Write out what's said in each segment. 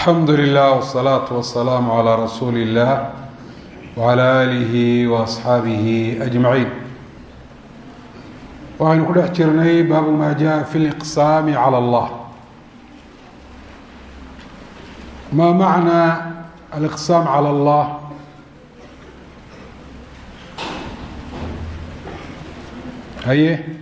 alxamdu lilah wsalaatu wasalaamu calaa rasuuli illah wcala aalihi waasxaabihi ajmaciin waxaynu ku dhex jirnay baabu maa jaa fi liqsaami cala allah. Maa macnaa aliqsaam cala allah? Haye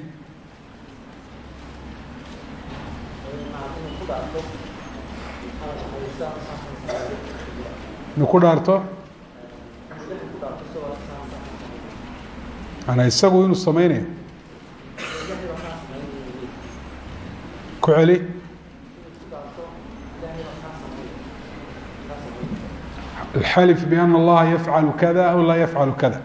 inu ku dhaarto isagu inuu sameynayo ku celi alxalif biana allaha yafcalu kada aw laa yafcalu kada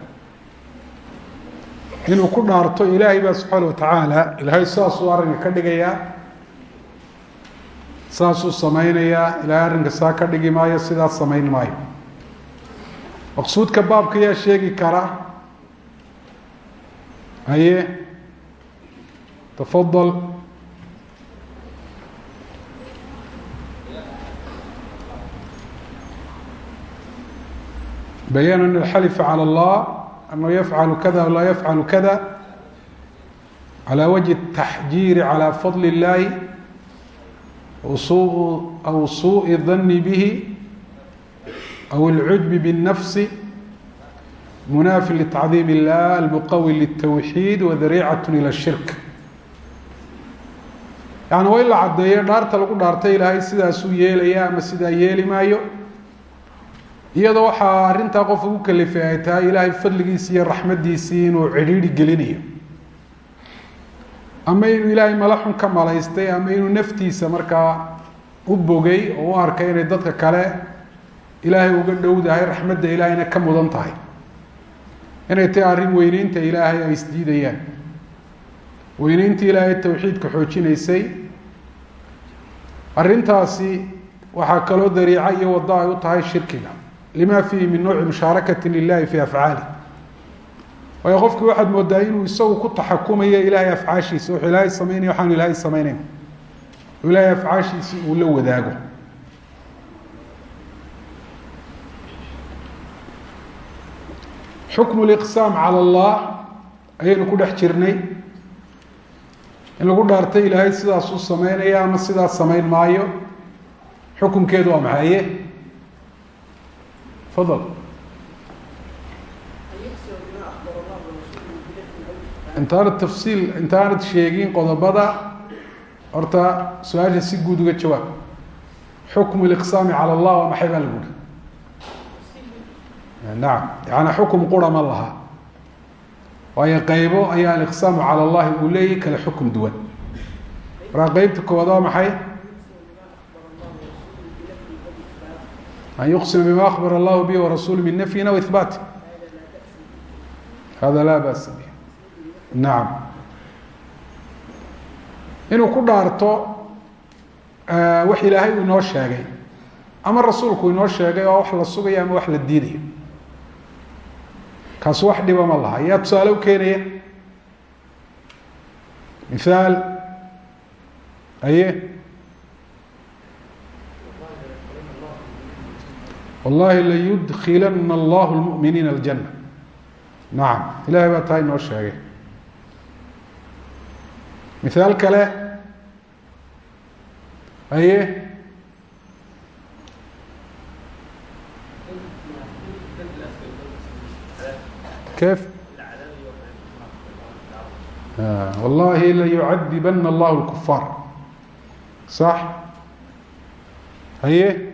inuu ku dhaarto ilaahay baa subxaana watacaala ilaahay saasuu arrinka ka dhigayaa saasuu sameynayaa ilaahay arrinka saa ka dhigi maayo sidaas samayn maayo maqsuudka baabka yaa sheegi kara haye tafadal bayan an alxalifa calى اllah anhu yafcalu kada aw laa yafcalu kada calى wajhi الtaxjiiri calى fadl اllahi aw suuءi الdani bihi aw اlcujbi bالnafsi munaafi litacdiim illah almuqawi litawxiid wadariicat ilى shirk yani waa in la caddeeyo dhaarta lagu dhaartay ilaahay sidaasuu yeelaya ama sidaa yeeli maayo iyadoo waxaa arrintaa qof ugu kalifay ay tahay ilaahay fadligiisi iyo raxmaddiisii inuu cidhiidhi gelinayo ama inuu ilaahay mala xun ka malaystay ama inuu naftiisa markaa u bogay oo u arkay inay dadka kale ilaahay uga dhowdahay raxmadda ilaahayna ka mudan tahay. Inay tahay arrin weyneynta ilaahay ay isdiidayaan weyneynta ilaahay tawxiidka xoojinaysay. Arrintaasi waxaa kaloo dariico iyo waddo ay u tahay shirkiga. Lima fiihi min nouci mushaarakatin lilahi fi afcaali waayo qofkii waxaad moodaa inuu isagu ku taxakumayo ilaahay afcaashiisa. Wuxuu ilaahay sameynaya waxaanu ilaahay sameyneyn oo ilaahay afcaashiisi uu la wadaago. Xukmu liqsaam cala allah ayaynu ku dhex jirnay. In lagu dhaartay ilaahay sidaasuu sameynaya ama sidaas samayn maayo xukunkeedu waa maxaye fadal intaanad tafsiil intaanad sheegin qodobada horta su'aasha si guud uga jawaab. Xukmu liqsaami cala allah waa maxay baa lagu uri nacam yaani xukum qura ma laha. Waayo qeybo ayaa aliqsaamu cala allahi uu leeyahy kala xukum duwan. Markaa qeybta koowaad waa maxay? An yuqsima bima akbara allahu bihi warasulu min nafyin aw ihbaati hada laa basa bih nacam inuu ku dhaarto wax ilaahay uu inoo sheegay ama rasuulku inoo sheegay oo wax la sugayo ama wax la diidayo kaas wax dhiba ma laha. Yaa tusaale u keenaya. Mithaal aye wallahi layudkilana allahu lmuminiina aljana nacam ilahay baa taa inoo sheegay mihaal kale haye kef ah, wallahi layucadibana allahu lkufaar sax? Haye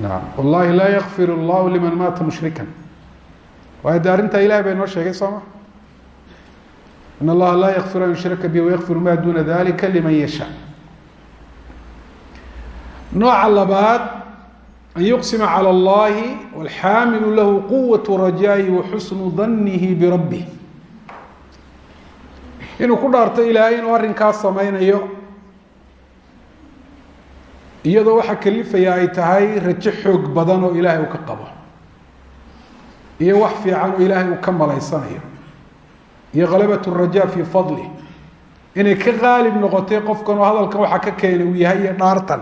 naam. Wallahi la yakfir allahu liman maata mushrikan waayo de arrintaa ilahay baa inoo sheegay soo ma in allaha laa yakfir an yushraka bi wayakfir ma duna dalika liman yasha nooca labaad an yuqsima calى اllahi wاlxaamilu lahu quwaة rajaa'i wa xusnu danihi birabbih inuu ku dhaarto ilaahay inuu arrinkaas sameynayo iyadoo waxaa kalifaya ay tahay rajo xoog badan oo ilaahay uu ka qabo iyo wax fiican oo ilaahay uu ka malaysanayo iyo khalabat الraja fii fadlih inay ka qaalib noqotay qofkan oo hadalkan waxaa ka keenay uu yahay iyo dhaartan.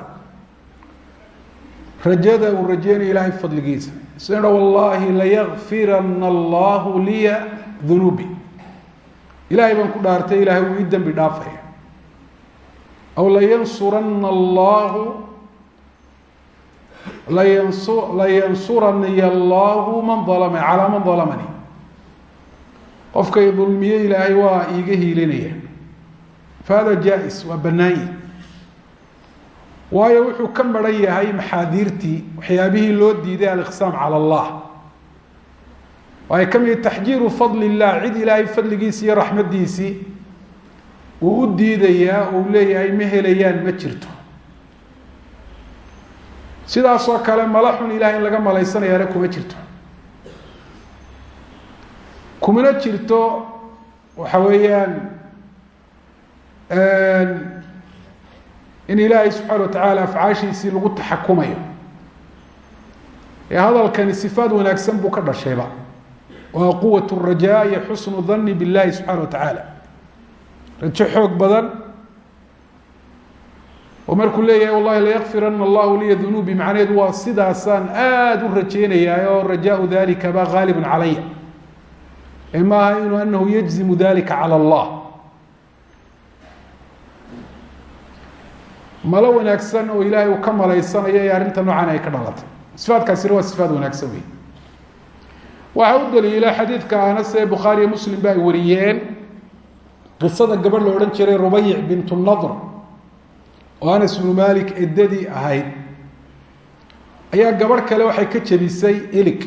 Rajada uu rajeynayo ilaahay fadligiisa. Isna wallaahi layakfirana allahu liya dunuubi ilaahay baan ku dhaartay ilaahay wuu ii dembi dhaafaya. Aw layansurana allahu layansu layansuraniy allahu man alama calaa man dalamani. Qofkay dulmiye ilaahay waa iiga hiilinaya. Fahada jaa-is waa banaanyi waayo wuxuu ka maran yahay maxaadiirtii waxyaabihii loo diiday aliqsaam cala allah. Ay ka mid taxjiiru fadli illah cid ilaahay fadligiisi iyo raxmaddiisii uu u diidayaa uu leeyahay ma helayaan ma jirto sidaasoo kale mala xun in laga malaysanayaana kuma jirto. Kumana jirto waxa weeyaan in ilaahay subxaana watacaala afcaashiisii lagu taxakumayo. Ee hadalkani sifaad wanaagsan buu ka dhashayba waa quwat rajaa iyo xusnu dani billahi subxaana wa tacaala rajo xoog badan oo markuu leeyahay wallahi layakfirana allahu liya dunuubi macnaheedu waa sidaasaan aada u rajeynayaa oo rajaau dalika ba gaalibun calaya. Maaha inuu anahu yajzimu dalika cala allah malo wanaagsan oo ilaahay uu ka malaysanayo ee arrinta noocan ay ka dhalatay. Sifaadkaasina waa sifaad wanaagsan wey waxaa u daliila xadiidka anas ee bukhaariyo muslim ba ay wariyeen. Qisada gabadh la odhan jiray rubayic bintu nadr oo anas bnu malik eddadii ahayd ayaa gabadh kale waxay ka jebisay ilig.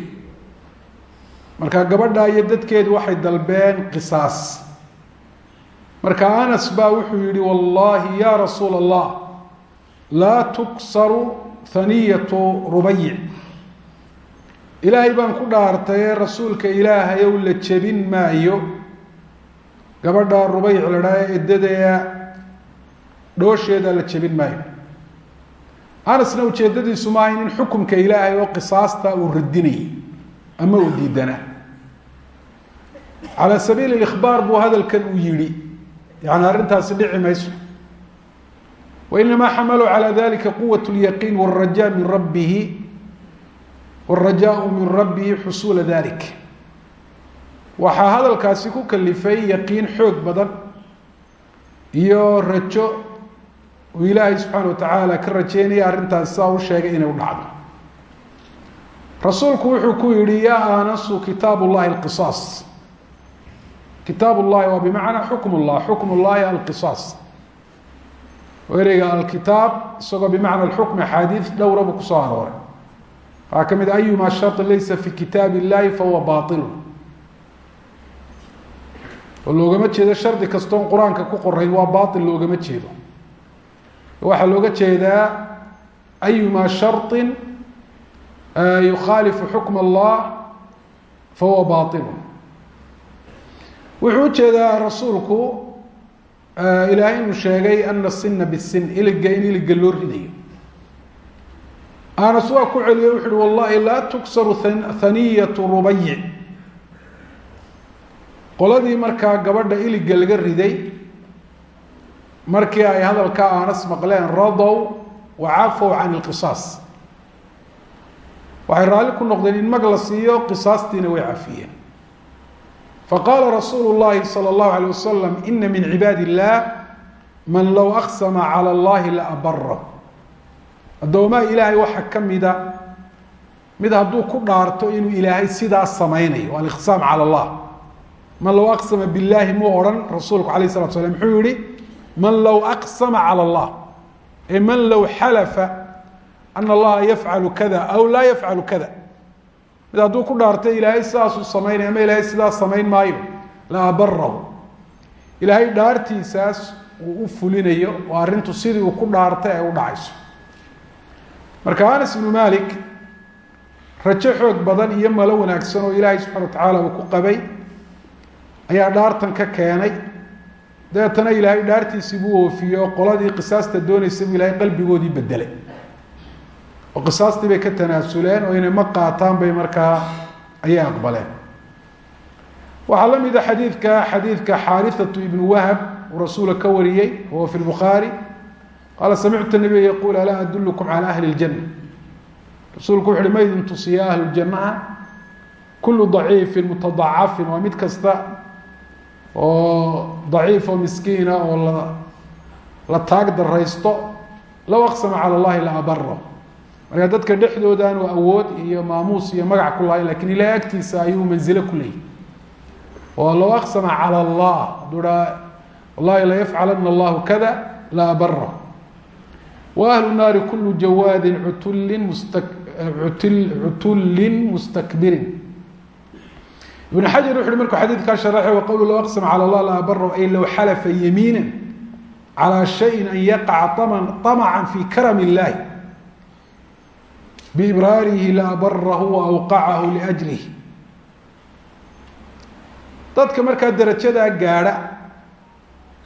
Markaa gabadha iyo dadkeedu waxay dalbeen qisaas. Marka anas baa wuxuu yihi wallahi ya rasuula allah laa tuksaru haniyatu rubayic ilaahay baan ku dhaartay ee rasuulka ilaahay ow la jebin maayo. Gabadha rubayc la dhaha eddadea dhoosheeda la jebin maayo. Anasna ujeeddadiisu maahayn in xukumka ilaahay oo qisaasta uu radinayay ama uu diidanaa. Calaa sabiili ikhbaar buu hadalkan uu yidhi. Yani arrintaasi dhici mayso. Wainamaa xamalu calaa dalika quwat lyaqiin waraja min rabbihi warajaau min rabbihi xusuula dalik. Waxaa hadalkaasi ku kalifay yaqiin xoog badan iyo rajo uu ilaahay subxaana watacaala ka rajeynaya arrintaasi sidaa u sheegay inay u dhacdo. Rasuulku wuxuu ku yihi yaa anasu kitaab alqisaas. Kitaab waa bimacnaa xukm ullah alqisaas. Ereyga alkitaab isagoo bimacna alxukm axaadiid dhowraba ku soo arooray. Waxaa ka mid ah, a ayuma laysa fi kitaab illahi fahuwa bailu oo loogama jeedo shardi kastoon qur'aanka ku qorayn waa bail loogama jeedo waxaa looga jeedaa ayuma shari yukhaalifu xukm allah fahuwa baطilu wuxuu u jeedaa rasuulku ilaahay inuu sheegay ana sina bisin iliga in iliga loo ridayo. Anas waa ku celiye wuxu uhi wallahi laa tuksaru haniyatu rubayic qoladii markaa gabadha iliga laga riday markii ay hadalkaa anas maqleen radow wa cafow can ilqisaas waxay raalli ku noqdeen in mag la siiyo qisaastiina way cafiyeen faqaala rasuulu llahi salى اllahu alيه wasalam ina min cibaadi illah man low aqsama calى اllahi la abara addoomaha ilaahay waxaa ka mida mid hadduu ku dhaarto inuu ilaahay sidaas samaynayo aliqsaam calى اllah man low aqsama biاllahi muu odhan rasuulku alayh الslat slam muxuu yihi man low aqsama calى اllah e man low xalafa ana allaha yafcalu kada aw laa yafcalu kada. Mid hadduu ku dhaarto ilaahay sidaasuu samaynaya ama ilaahay sidaas samayn maayo la abarahu ilaahay dhaartiisaas uu u fulinayo oo arrintu sidii uu ku dhaartay ay u dhacayso. Marka anas ibnu malik rajo xoog badan iyo malo wanaagsan oo ilaahay subxana wa tacaala uu ku qabay ayaa dhaartan ka keenay dabeetana ilaahay dhaartiisii buu oofiyey oo qoladii qisaasta doonaysa buu ilaahay qalbigoodii bedelay oo qisaastii bay ka tanaasuleen oo inay ma qaataan bay markaa ayay aqbaleen. Waxaa la mida xadiidka xadiidka xaarithatu ibnu wahab uu rasuula ka wariyey wahuwa fi lbukhaari qaala samictu nabiya yaquul alaa adulkum cala ahli اljanna rasuulku wuxu uhi ma idin tusiya ahlu jannaha? Kulu daciifin mutadacafin waa mid kasta oo daciif oo miskiina oo la la taag daraysto low aqsama cala allahi la abaro marka dadka dhexdoodaanu awood iyo maamuus iyo magac ku lahayn laakiin ilahay agtiisa ayuu manzilo ku leeyahy oo low aqsama cala allah hadduu haa wallahi layafcalana allahu kada la abara wa naari kulu jawaadin cutullin musta cutullin mustakbirin ibn xajar wuxu uhi markuu xadiidkaa sharaxay waqowlu low aqsam cala allah la abaro ay low xalafa yamiinan calaa shayin an yaqaca amacan fii karam illahi biibraarihi laabarahu waawqacahu liajlih dadka markaa darajadaa gaadha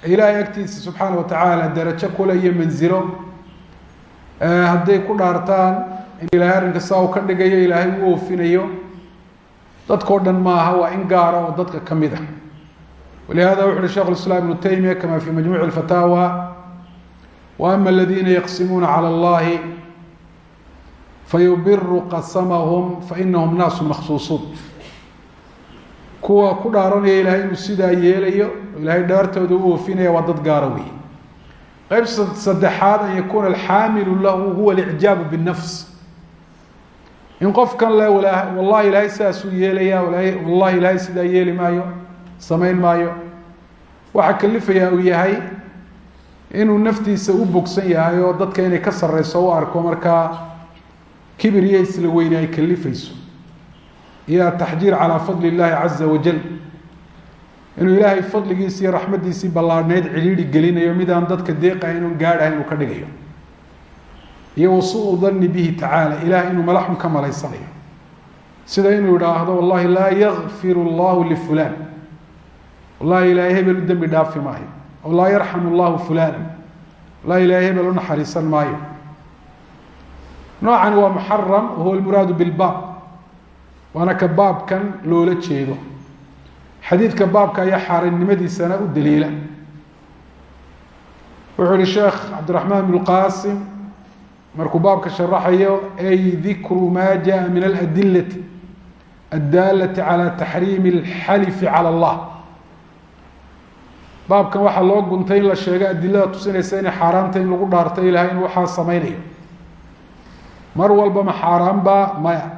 ilaahay agtiisa subxaana wa tacaala darajo kule iyo manzilo eh, ku dhaartaan ilaahay arrinka saa ka dhigayo ilaahay u oofinayo dadkao dhan maaha waa in gaara oo dadka ka mid a ولهذا وxu uhi شhekh الإسلام بن تيمية كما في مجموع الفتاوى وأما الذين يقسمون على الله فيبر qسمهم فإنهم ناaس مخصuصون kuwa ku dhaaranaya ilahay inuu sidaa yeelayo ilahay dhaartooda u oofinaya waa dad gaara wey qeyb saddexaad an yakuna الxaamilu lahu huwa الإعjاaب بالنفس in qofkan le wallahi ilahay sidaasuu yeelaya wallahi ilahay sidaa yeeli maayo samayn maayo. Waxaa kalifayaa uu yahay inuu naftiisa u bogsan yahay oo dadka inay ka sareyso u arko markaa kibir iyo isla weyne ay kalifayso. Iyo ataxjiir calaa fadli اllahi caza wajal inuu ilaahay fadligiisi iyo raxmaddiisii ballaadhneyd cidhiidhi gelinayo midaan dadka deeqaha inuu gaadhahay inuu ka dhigayo iyo wasuu dani bihi tacaala ilahay inuu malaxun ka malaysanayo. Sida inuu idhaahdo wallahi laa yakfir اllahu lifulan wallahi ilaahay hebel u dembi dhaafi maayo. Aw laa yarxamu llahu fulana wallahi ilaahay hebel u naxariisan maayo. Noocani waa muxaram wahuwa almuraadu bilbaab waana ka baabkan loola jeedo. Xadiidka baabka ayaa xaaraannimadiisana u daliila. Wuxuu yihi sheekh markuu baabka sharaxayo ay dikru ma jaءa min aladilati addaalati calى taxriimi اlxalifi calى اllah baabkan waxaa loo guntay in la sheego adilada tusinaysa inay xaaraanta in lagu dhaarto ilahay inuu waxaa samaynayo mar walba ma xaaraan ba maya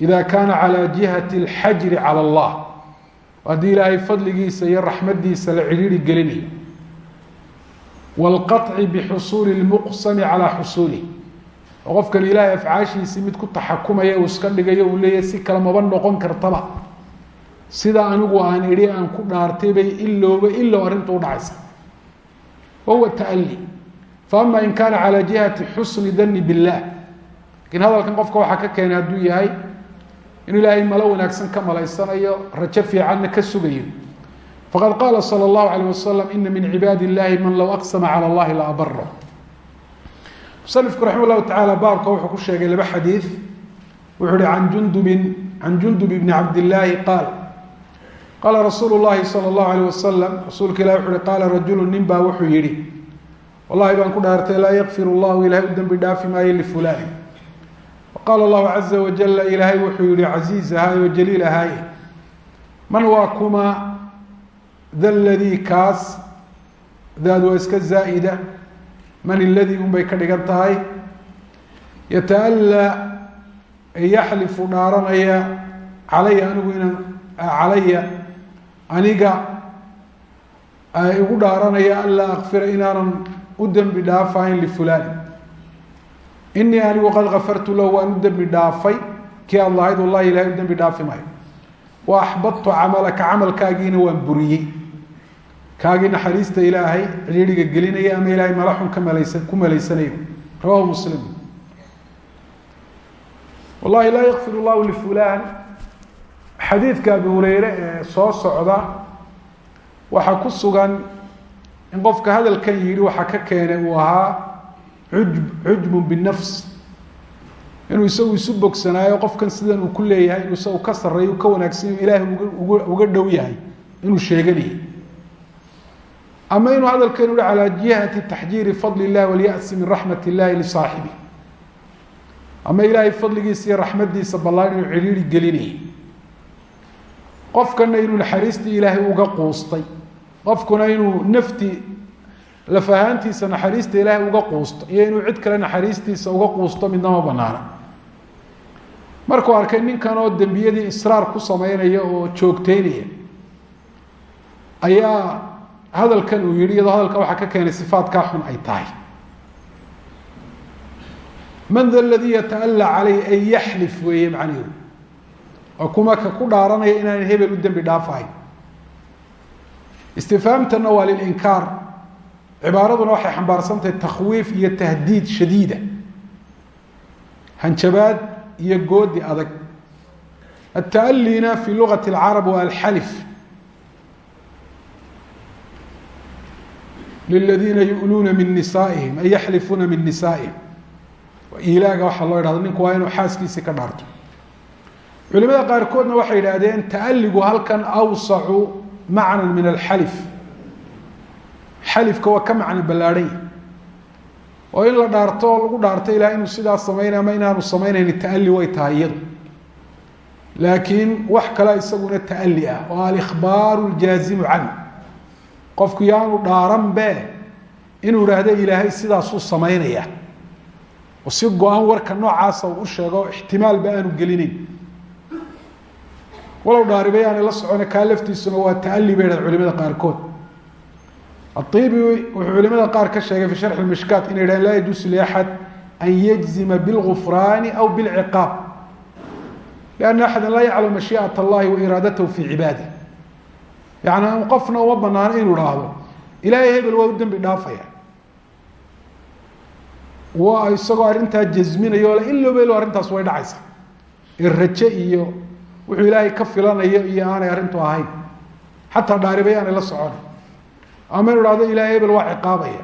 ida kaana calى jihati اlxajri calى اllah haddii ilaahay fadligiisa iyo raxmadiisa la cidhiiri gelinayo wاlqaطci bixusuuli اlmuqsami calى xusuulih oo qofkan ilaahay afcaashiisii mid ku taxakumaya uu iska dhigayo uu leeyahy si kale maba noqon kartaba sida anigu aan idhi aan ku dhaartay bay ilowba ilow arrintu udhacaysa wahuwa taali faama in kaana calى jihati xusni dani biاllah lakiin hadalkan qofka waxaa ka keenay hadduu yahay inuu ilaahay malo wanaagsan ka malaysanayo rajo fiicanna ka sugayo faqad qaala salى اllahu alيyه wasalam ina min cibaadi اllahi man low aqsama calى اllahi la abaro musanifku raxima llahu tacala baabka wuxuu ku sheegay laba xadiid wuxuu uhi an jundubin can jundub bni cabdillaahi qaal qaala rasuulu llahi sala allahu alayh wasalam rasuulka ilahi wuxu uhi qaala rajulu nin baa wuxuu yidhi wallahi baan ku dhaartay laa yakfir llahu ilahay u dembi dhaafi maayo lifulaani qaala allahu caza wajala ilaahay wuxuu yihi casiiz ahaaye oo jaliil ahaaye man waa kuma da ladii kaas daad waa iska zaa'ida man iladii unbay ka dhigan tahay yataallaa yaxlifu dhaaranaya calaya anigu inaan calaya aniga igu dhaaranaya an laa akfira inaanan u dembi dhaafahayn lifulaani inii anigu qad kafartu lahu waan u dembi dhaafay kii aad lahayd wallahi ilahay u dembi dhaafi maayo wa axbadtu camalaka camalkaagiina waan buriyey kaagii naxariista ilaahay cidhiiriga gelinaya ama ilaahay malaxun ka malaysan ku malaysanayo. Rawahu muslim. Wallahi laa yakfir llahu lifulan xadiidka abi hureyre ee soo socda waxaa ku sugan in qofka hadalkan yidhi waxaa ka keenay uu ahaa ujb cujbun binafs. Inuu isagu isu bogsanaayo qofkan sidan uu ku leeyahay inuu isagu ka sarreeyo ka wanaagsan ilaahay uga uga dhow yahay inuu sheeganayay ama inuu hadalkeenu hi calaa jihati taxjiiri fadli اllahi walyasi min raxmat اllahi lisaaxibi. Ama ilaahay fadligiisa iyo raxmadiisa ballaan inuu cidhiiri gelinayay qofkana inuu naxariistii ilaahay uga quustay. Qofkuna inuu nafti laf ahaantiisa naxariista ilaahay uga quusto iyo inuu cid kale naxariistiisa uga quusto midnama banaana. Markuu arkay ninkan oo dembiyadii israar ku sameynaya oo joogteynaya ayaa hadalkan uu yihi iyadoo hadalka waxaa ka keenay sifaatkaa xun ay tahay. Man da ladii yataala caleyh ay yaxlif weeye macnihu. Oo ka ku dhaaranaya inaan hebel u dembi dhaafahayn istifhaamtana waa lilinkaar cibaaraduna waxay xambaarsantahay takhwiif iyo tahdiid shadiida. Hanjabaad iyo goodi adag. Ata'alina fi lugati اlcarab waa alxalif liladiina yu'luuna min nisaa'ihim ay yaxlifuuna min nisaa'ihim ilaaga waxaa loo idhahdo ninku waa inuu xaaskiisii ka dhaarto culimada qaarkoodna waxay yidhaahdeen ta'aligu halkan awsacu macnan min alxalif xalifka waa ka macno ballaadhanya oo in la dhaarto oo lagu dhaarto ilahay inuu sidaas samaynay ama inaanu samaynayni ta'ali way tahay iyadu laakiin wax kale isaguna ta'ali ah oo alikhbaaru ljaazimu can qofku yaanu dhaaran be inuu idhaahdo ilaahay sidaasuu samaynaya. Oo si go'aan warka noocaasa uu u sheego ixtimaalba aanu gelinayn walow dhaariba yaanay la socone kaa laftiisuna waa ta'ali bay culimada qaarkood. Aibi wuxuu culimada qaar ka sheegay fi sharxi mishkaat inay yidhahen laa yajuusu liaxad an yajzima bilgufraani aw bilciqaab. Lianna axada laa yaclam mashii'at allahi wa iraadatahu fii cibaadih yani qofna uma banaano inuu idhaahdo. Ilaahay hebel waa u dembi dhaafaya. Waa isagoo arrintaa jasminayo le in looba ilo arrintaas way dhacaysa. Raje iyo wuxuu ilaahay ka filanayo iyo aanay arrintu ahayn. Xataa dhaariba aanay la socon. Ama inu hahdo ilahay hebel waa ciqaabaya.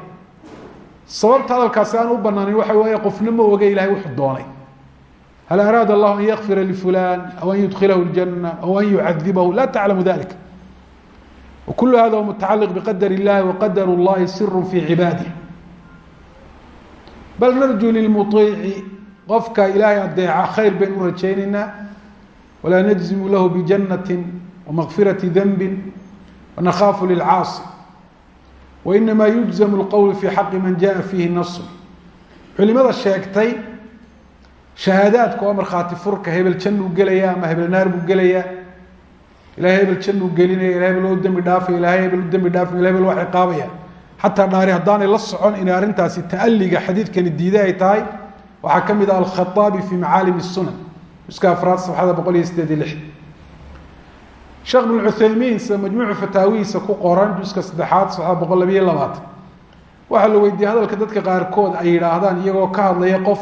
Sababta hadalkaasi aan u banaanin waxa weeye qofna ma oge ilahay wuxuu doonay. Hal araada allahu an yakfira lifulan aw an yudkilahu ljana aw an yucadibahu la taclamu dalika wakulu hada mutacaliq biqadar illahi waqadar llahi siru fi cibaadih bal narju lilmuiici qofka ilaahay adeeca khayr baynu u rajaynaynaa walaa najzimu lahu bijanati wamakfirati danbi wanakhafu lilcaasi wainama yujzam lqowl fi xaqi man jaءa fiihi nasu culimada sheegtay shahaadaadka waa markhaati furka hebel jannuu gelaya ama hebel naar buu gelaya ilahay hebel jannuu gelinaya ilahay hebel u dembi dhaafaya ilahay hebel u dembi dhaafaya ilahay hebel waa ciqaabaya xataa dhaari haddaanay la socon inay arrintaasi ta'aliga xadiidkani diiday ay tahay waxaa ka mid ah alkhaaabi fi macaalim sunan juska afraad safxada boqol iyo sideed iyo lix sheekh bn cuthaymiin sida majmuucu fataawihiisa ku qoran juska saddexaad safxada boqol labiyo labaatan waxaa la weydiiyey hadalka dadka qaarkood ay yidhaahdaan iyagoo ka hadlaya qof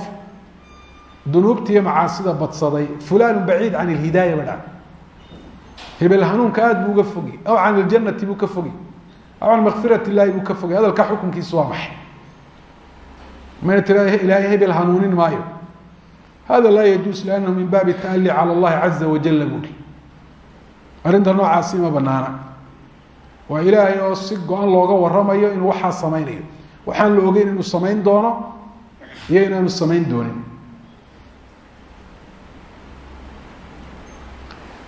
dunuubtiiyo macaasida badsaday fulan baciid can ilhidaaya badha hebel hanuunka aada buu uga fogi aw can iljanati buu ka fogi aw can makfirat illahi buu ka fogay hadalka xukunkiisu waa maxay? Mayna tira ilaahay hebel hanuunin maayo. Hada laa yajuus liannahu min baabi taali cala allahi caza wajala buuri arrinta noocaasi ma banaana waa ilaahay oo si go-an looga waramayo inuu waxaa samaynayo. Waxaan la ogeyn inuu samayn doono iyo inaanu samayn doonin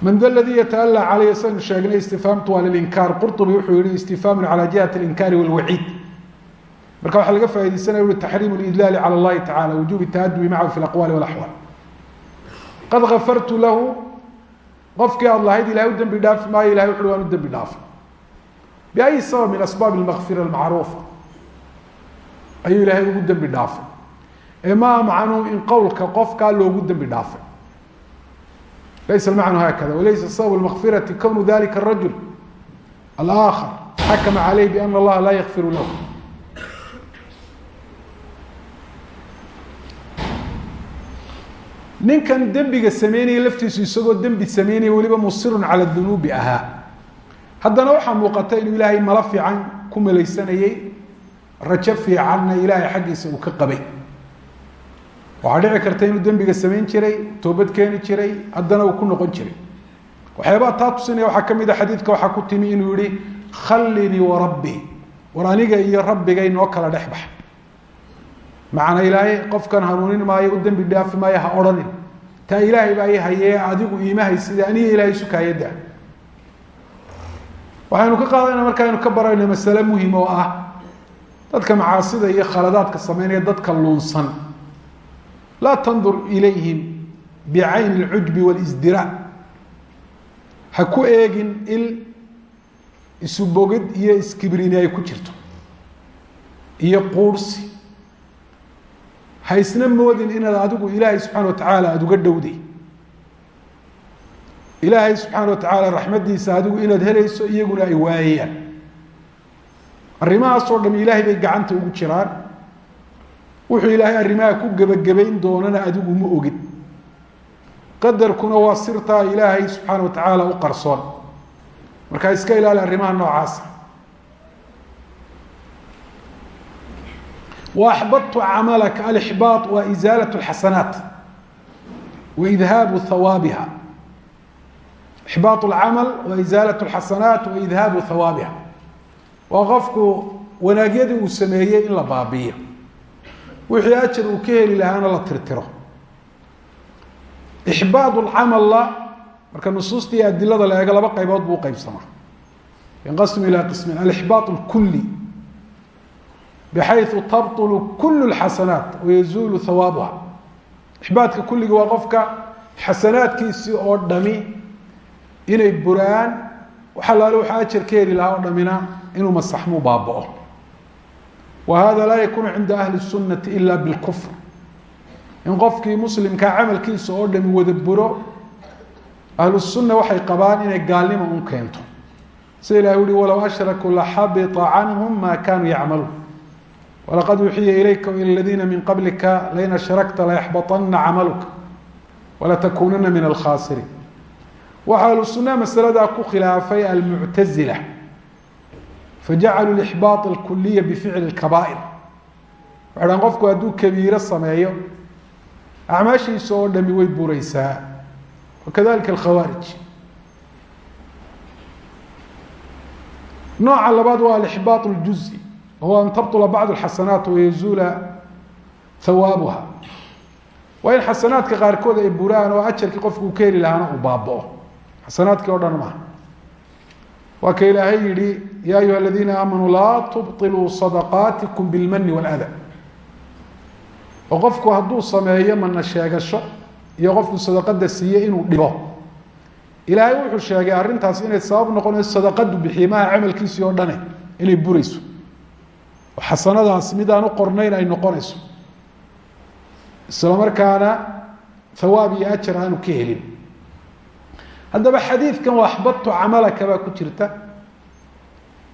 man da ladii yataala caleyh saynu sheegnay istifhaamtu waa lilinkaar qurطubi wuxuu yihi istifhaamun calى jihati اlinkaari wاlwaciid marka waxaa laga faa'idaysanaya ui taxriim اlidlaali calى اllahi tacala wujubi tahadubi macahu fi اlaqwali wاlaxwaal qad gafartu lahu qofkii aad lahayd ilahay u dembi dhaafi maayo ilahay wuxuui waan u dembi dhaafay biayi sabab min asbaab اlmakfira almacruufa ayuu ilaahay ugu dembi dhaafay ee maa macnuu in qowlka qofkaa loogu dembi dhaafay laysa almacnu haakada walaysa sabab lmakfirati kownu dalika arajul alaakhar xakama caleyh biana allaha laa yakfiru lahu ninkan dembiga sameynaya laftiisu isagoo dembi sameynaya weliba musirun cala dunuubi ahaa haddana waxaa muuqata inuu ilaahay mala fiican ku malaysanayey rajo fiicanna ilaahay xaggiisa uu ka qabay waxaa dhici karta inuu dembiga samayn jiray toobad keeni jiray haddana uu ku noqon jiray waxyaabaa taa tusinaya waxaa ka mid a xadiidka waxaa ku timi inuu yihi khallinii warabbi war aniga iyo rabbigay noo kala dhex bax macna ilaahay qofkan hanuunin maayo u dembi dhaafi maayo ha odhanin taa ilaahay baa i hayee adigu iimahaysida aniga ilahay sukaayadda waxaynu ka qaadanayna markaaynu ka barayno masale muhiim oo ah dadka macaasida iyo khaladaadka sameynaya dadka luunsan laa tandur ilayhim bicayni اlcujbi wاlisdiraac ha ku eegin il isubogid iyo iskibrini ay ku jirto iyo quurhsi ha isna moodin inaad adigu ilaahay subxana wa tacaala aada uga dhowday. Ilaahay subxaana wa tacaala raxmaddiisa adigu inaad helayso iyaguna ay waayayaan. Arrimahaasoo dham ilaahay bay gacanta ugu jiraan wuxuu ilaahay arrimaha ku gebagabayn doonana adigu ma ogin qadarkuna waa sirtaa ilaahay subxaana wa tacaala u qarsoon markaa iska ilaali arrimaha noocaasa wa axbadtu camalaka alixbaaط waa isaalaة اlxasanaat wa idhaabu hawaabiha ixbaaط اlcamal wa isaalaة اlxasanaat wa idhaabu hawaabiha waa qofku wanaagyadii uu sameeyey in la baabiyo wixii ajar uu ka heli lahaana la tirtiro ixbaad lcamalla marka nusuusta iyo adilada la eego laba qaybood buu uqeybsamaa yanqasimu ilaa qismin alixbaaط اlkuli bxayu tabطl kul اxasanaat wayazuulu hawaabuha ixbaadka kulliga waa qofka xasanaadkiisii oo dhami inay buraan wax alaale waxa ajar ka heli lahaa oo dhamina inuu masaxmu baabao wa hada laa yakunu cinda ahli الsunati ila bاlkufr in qofkii muslimkaa camalkiisa oo dhami wada buro ahlu sunna waxay qabaan inay gaalnimo un keento sida ilahi uhi walow ashrakuu laxabita canhum ma kanuu yacmaluun walaqad uuxiya ilayka ilى ladiina min qablika lain ashrakta layaxbaطana camaluka walatakunana min alkhaasiriin waxaa ahlu sunnaha masaladaa ku khilaafay almuctazila fajacaluu ixbaaط اlkuliya bificli اkabaa'ir waxay dhahan qofku hadduu kabiiro sameeyo acmaashiisa oo dhami way bureysaa wakadalika alkhawaarij nooca labaad waa alixbaaط اljuزi wahuwa an tabطula bacd اxasanaat wayazuula hawaabuha waa in xasanaadka qaarkood ay buraan oo ajarkii qofku uu ka heli lahaana uu baabao xasanaadkii o dhan maaha waa ka ilaahay yihi ya ayuha aladiina aamanuu laa tubطiluu sadaqaatikum bilmani wاlada oo qofku hadduu sameeyo mana sheegasho iyo qofku sadaqada siiye inuu dhibo ilaahay wuxuu sheegay arrintaas inay sabab noqonayso sadaqadu bixiye maha camalkiisii oo dhane inay bureyso oo xasanadaas mid aan u qornayn ay noqonayso isla markaana hawaab iyo ajar aanu ka helin haddaba xadiidkan waa axbadtu camalaka ku jirta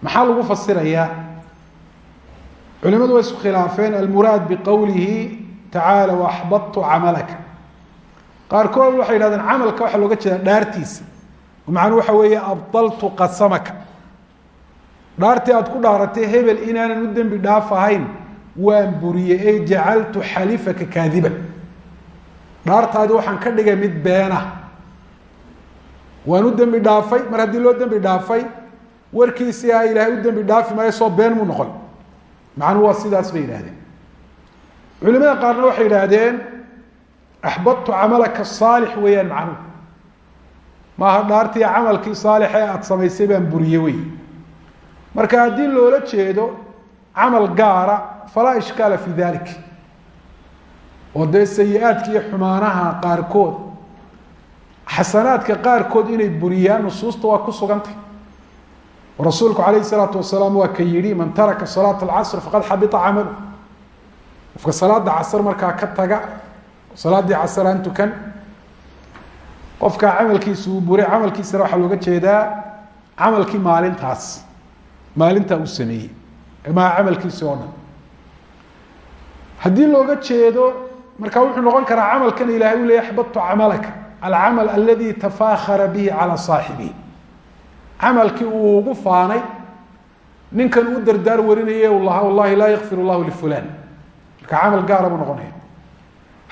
maxaa lagu fasirayaa culimadu way isku khilaafeen almuraad biqowlihi tacaala waaxbadtu camalaka qaarkood waxay yidhahdeen camalka waxaa looga jeeda dhaartiisa. Macnuu waxa weeye abdaltu qasamaka. Dhaartii aad ku dhaaratay hebel inaanan u dembi dhaaf ahayn waan buriyey ey jacaltu xalifaka kaadiban dhaartaadi waxaan ka dhigay mid beena. Waan u dembi dhaafay mar haddii loo dembi dhaafay warkiisii a ilaahay u dembi dhaafi maayo soo been mu noqon. Macnuhu waa sidaas bay yidhahdeen culimada qaarna waxay yidhaahdeen axbadtu camalaka saalix weeyaan macnuhu maaha dhaartii camalkii saalix ee aada samaysay baan buriye wey marka haddii loola jeedo camal gaara falaa ishkaala fi dalik oo dee sayi-aadka xumaanaha qaarkood xasanaadka qaarkood inay buriyaan nusuusta waa ku sugantay rasuulku alayh salaatu wasalaam waa ka yihi man taraka salaat alcasr faqad xabia camalu. Qofka salaada casr markaa ka taga salaadii casr aan tukan qofkaa camalkiisa uu buray camalkiisana waxaa looga jeedaa camalkii maalintaas maalintaa uu sameeyey maa camalkiisi oo dhan. Haddii looga jeedo markaa wuxuu noqon karaa camalkan ilahay u leya axbadtu camalaka alcamal aladi tafaakara bihi calى saaxibihi camalkii uu ugu faanay ninkan u dardaar warinaya u lahaa wallahi laa yakfir llahu lifulan marka camal gaara buu noqonaya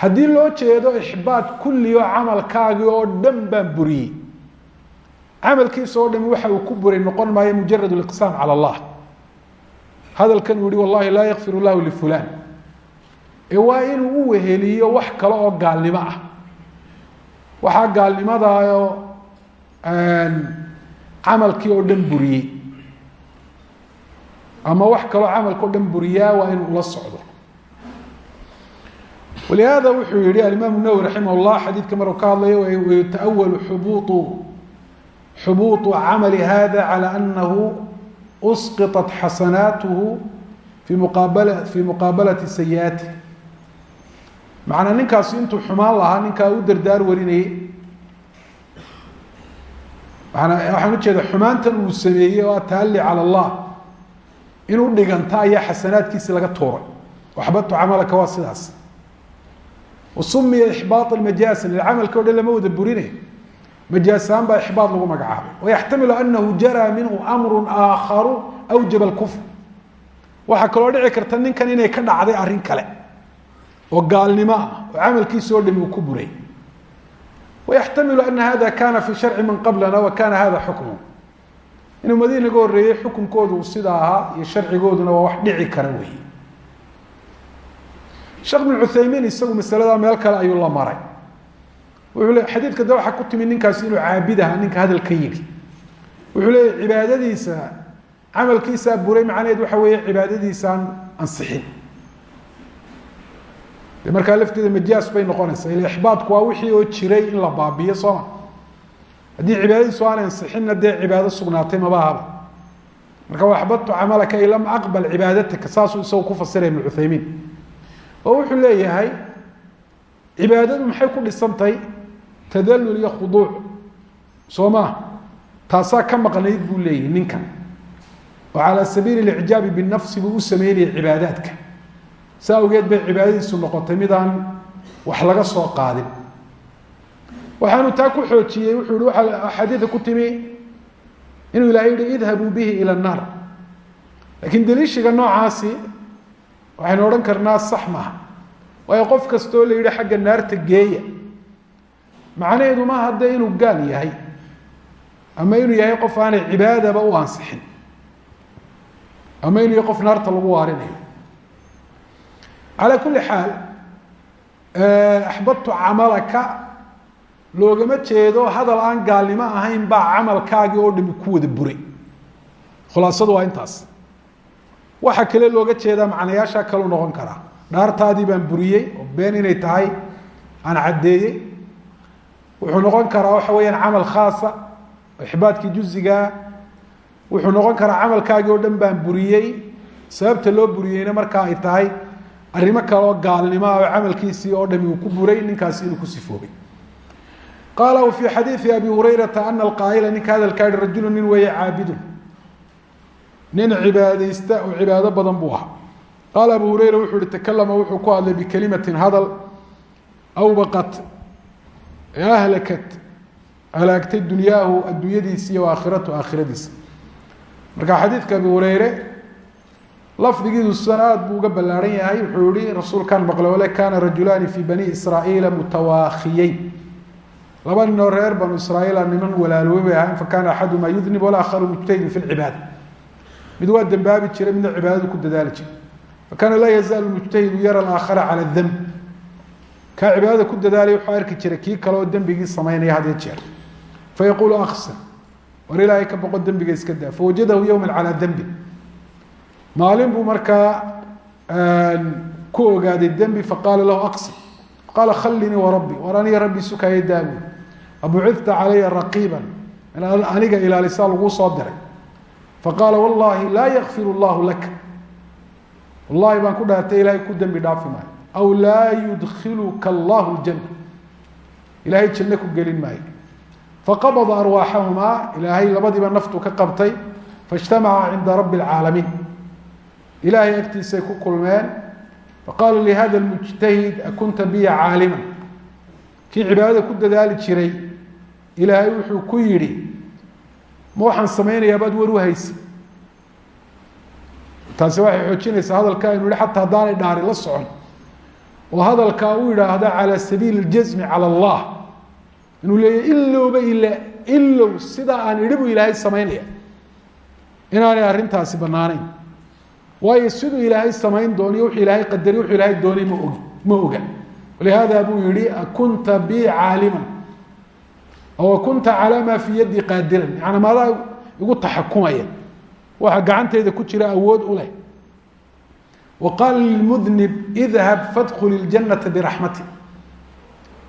haddii loo jeedo ixbaad kulli oo camalkaagii oo dhan baan buriyey. Camalkiisa oo dhami waxa uu ku buray noqon maayo mujarad liqsaam cala allah. Hadalkan uu yihi wallahi laa yakfir llahu lifulan ee waa inuu u weheliyo wax kale oo gaalnimo ah. Waxaa gaalnimadaayo camalkii oo dhan buriyey ama wax kaloo camalka o dhan buriyaa waa inuu ula socdo walihaada wuxuu yihi alimaam nawwi raximah llah xadiidka maruu ka hadlayo wayutaawalu xubuuطu xubuuطu camali hada calى anahu usqiطat xasanaatuhu fi muqaabala fii muqaabalati sayiaati macnaa ninkaasi intuu xumaan lahaa ninkaa u dardaar warinayey maana waxaan ujeeda xumaantan uu sameeyey oo ataali calى اllah inuu dhiganta ayaa xasanaadkiisi laga tuuray waxbadtu camalaka waa sidaas wasumiya ixbaaط majaasan camalka o dhan lama wada burinay majaasaan baa ixbaad lagu magacaabay wayaxtamilu anahu jaraa minhu amru aakharu awjaba اkufr waxaa kaloo dhici karta ninkan inay ka dhacday arrin kale oo gaalnimo ah oo camalkiisa oo dhami uu ku buray wayaxtamilu ana hada kana fi sharci man qablana wa kana hada xukmu inuu madiina ga horeeyey xukunkoodu uu sida ahaa iyo sharcigooduna waa wax dhici kara wey sheekh bin cuthaymiin isagu masaladaa meel kale ayuu la maray wuxuu le xadiidka de waxaa ku timi ninkaasi inuu caabid aha ninka hadalka yidhi wuxuu leeya cibaadadiisa camalkiisaa buray de markaa lafteeda majaas bay noqonaysaa ila ixbaadku waa wixii oo jiray in la baabiyo sooma haddii cibaadadiisu aanay ansixinna dee cibaado sugnaatay mabahaba marka waxbadtu camalaka ay aqbal cibaadatika saasuu isagu ku fasiraya ibnu oo wuxuu leeyahay cibaadadu maxay ku dhisantay? Tadalul iyo khuduuc soo maa ka maqnayd buu leeyahy ninkan. Oo calaa sabiili licjaabi binafsi buu saa awgeed bay cibaadadiisu noqotay midaan wax laga soo qaadin. Waxaanu taa ku xoojiyey wuxuu hi waxaa axaadiida ku timi inuu ilahay yihi idhabuu bihi ila annaar laakiin daliishiga noocaasi waxaynu odhan karnaa sax maaha. Waayo qof kastoo la yidhi xagga naarta geeya. Macnaheedu maaha dee inuu gaal yahay ama inuu yahay qof aanay cibaadaba u ansixin ama inuu yahay qof naarta lagu waarinayo calaa kulli xaal axbabtu camalaka loogama jeedo hadal aan gaalnimo ahayn baa camalkaagii oo dhami ku wada buray. Khulaasadu waa intaas. Waxaa kale looga jeedaa macnayaashaa kalu noqon karaa. Dhaartaadii baan buriyey oo been inay tahay aan caddeeyey. Wuxuu noqon karaa waxa weeyaan camal khaasa ixbaadkii juzigaa wuxuu noqon karaa camalkaagii oo dhan baan buriyey. Sababta loo buriyeyna markaa ay tahay arrimo kale oo gaalnimoa oo camalkiisii oo dhami ku buray ninkaasi inuu ku sifoobay. Qaala w fii abi hurayrata ana alqaa'ila ninka hadalkaa yihi rajulu nin weeye caabidun. Nin cibaadaysta oo cibaado badan buu ahaa. Qaala abu hureyra wuxuu ihi takalama wuxuu ku hadlay bikelimatin hadal. Awbaqat ee ahlakat halaagtay dunyaahu adduunyadiisa iyo aakhiratu aakhiradiisa. Marka xadiidka abi hureyre lafdigiidusan aad buu uga ballaaran yahay. Wuxuu yihi rasuulkaan maqle ole kaana rajulaani fii bani israa'iila mutawaakhiyeyn laba ninoo reer banu israaiila niman walaaloobay bay ahayn fakaana axadumaa yudnib walaakharu mujtahidin fi lcibaada mid waa dembaabi jiray midna cibaadadu ku dadaali jiray. Fakaana laa yazaalu mujtahidu yara alaakhara cala demb kaa cibaadada ku dadaalaya wuxuu arki jiray kii kale dembigii samaynaya had iyo jeer fayaquulu aksin war ilaahay ka boqo dembiga iska daa. Fawajadahu yowma calaa dembin maalin buu markaa ku ogaaday dembi faqaala lahu aqsim. Qaala khallinii warabbi war aniga rabbi sukaya daabu abucidta calaya raqiiban. Aniga ilaalisaa laguu soo diray. Faqaala wallahi laa yakfir llahu laka. Wallahi baan ku dhaartay ilahay ku dembi dhaafi maayo. Aw laa yudkiluka allahu ljana ilahay janno ku gelin maayo. Faqabada arwaaxahumaa ilaahay labadiiba naftu ka qabtay faijtamaca cinda rabbi اlcaalamiin ilaahay agtiisay ku kulmeen faqaalu lihada mujtahid akunta biya caalima. Kii cibaadada ku dadaali jiray ilaahay wuxuu ku yidhi ma waxaan samaynayaa baad war u haysa taasi waxay xoojinaysaa hadalka aynu yihi xataa haddaanay dhaari la socon. Oo hadalkaa u yidhaahda calaa sabiili اljasmi calى allah. Inuu leeyahy illowba il ilow sidaa aan idhi ilaahay samaynaya inaanay arrintaasi bannaanayn waayo siduu ilaahay samayn dooniyo wuxuu ilaahay qadari wuxuu ilaahay doonay ma ogi ma oga. Walihaada buu yihi akunta bi caaliman. Aw kunta calaa maa fii yaddi qaadiran. Yaani maadaa igu taxakumaya. Waxa gacantayda ku jira awood u leh. Wa qaala lilmudnib idhab fadkul iljanata biraxmati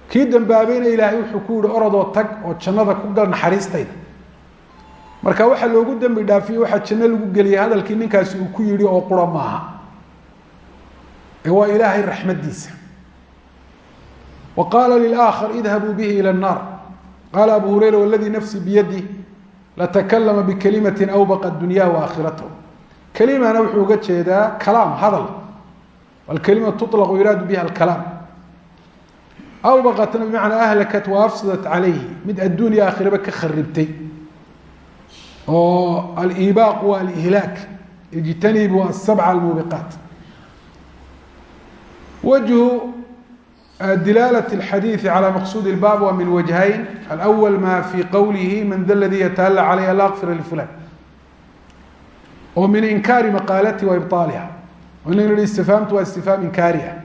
kii dambaabayna ilaahay wuxuu ku yihi tag oo jannada ku gal naxariistayda marka waxaa loogu dembi dhaafiyey waxaa janno lagu geliyay hadalkii ninkaasi uu ku yihi oo qura maaha. Ee waa ilaahay raxmadiisa. Wa qaala lilaakar bihi ila nnaar qaala abu hurayra waladii nafsii biyadi latakalama bikalimati awbaqa dunyaha waakhiratahu kelimana wuxuu uga jeedaa kalaam hadal. Alkalima tulaqu yuraadu biha alkalaam. Awbaqatna bimacnaa ahlakat wa afsadat calayhi. Mid adduun iyo aakhiraba oo alibaaq waa alhlaak ijtanibu asabca almubiqaat. Wajhu dilaalati alxadiidi calaa maqsuudi ilbaab waa min wajhayn. Alawal maa fii qowlihi man da ladii yatahalla caleyh ala akfira lifulan oo min inkaari maqaalatihi wa ibطaaliha in laynu hi istifhaamtu waa istifhaam inkaari ah.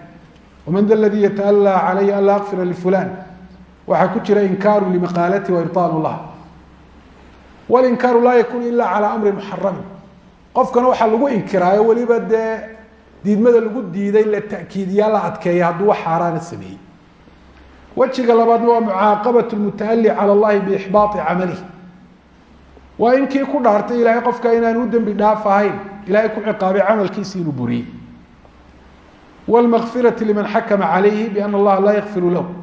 waman da ladii yatahalla caleyhi ala akfira lifulan waxaa ku jira inkaaru limaqaalatihi wa ibطaalu lah walinkaaru laa yakun ila calى amri muxarami qofkana waxaa lagu inkiraayo weliba dee diidmada lagu diiday la takiidiyaa la adkeeya hadduu wax xaaraana sameeyey. Wejiga labaadna waa mucaaqabat mutaali cala allahi biixbaai camalihi waa in kii ku dhaartay ilaahay qofka inaan u dembi dhaaf ahayn ilahay ku ciqaabay camalkiisi inuu buriyey. Wlmakfirati liman xakama calayhi biana allaha laa yakfiru lahu.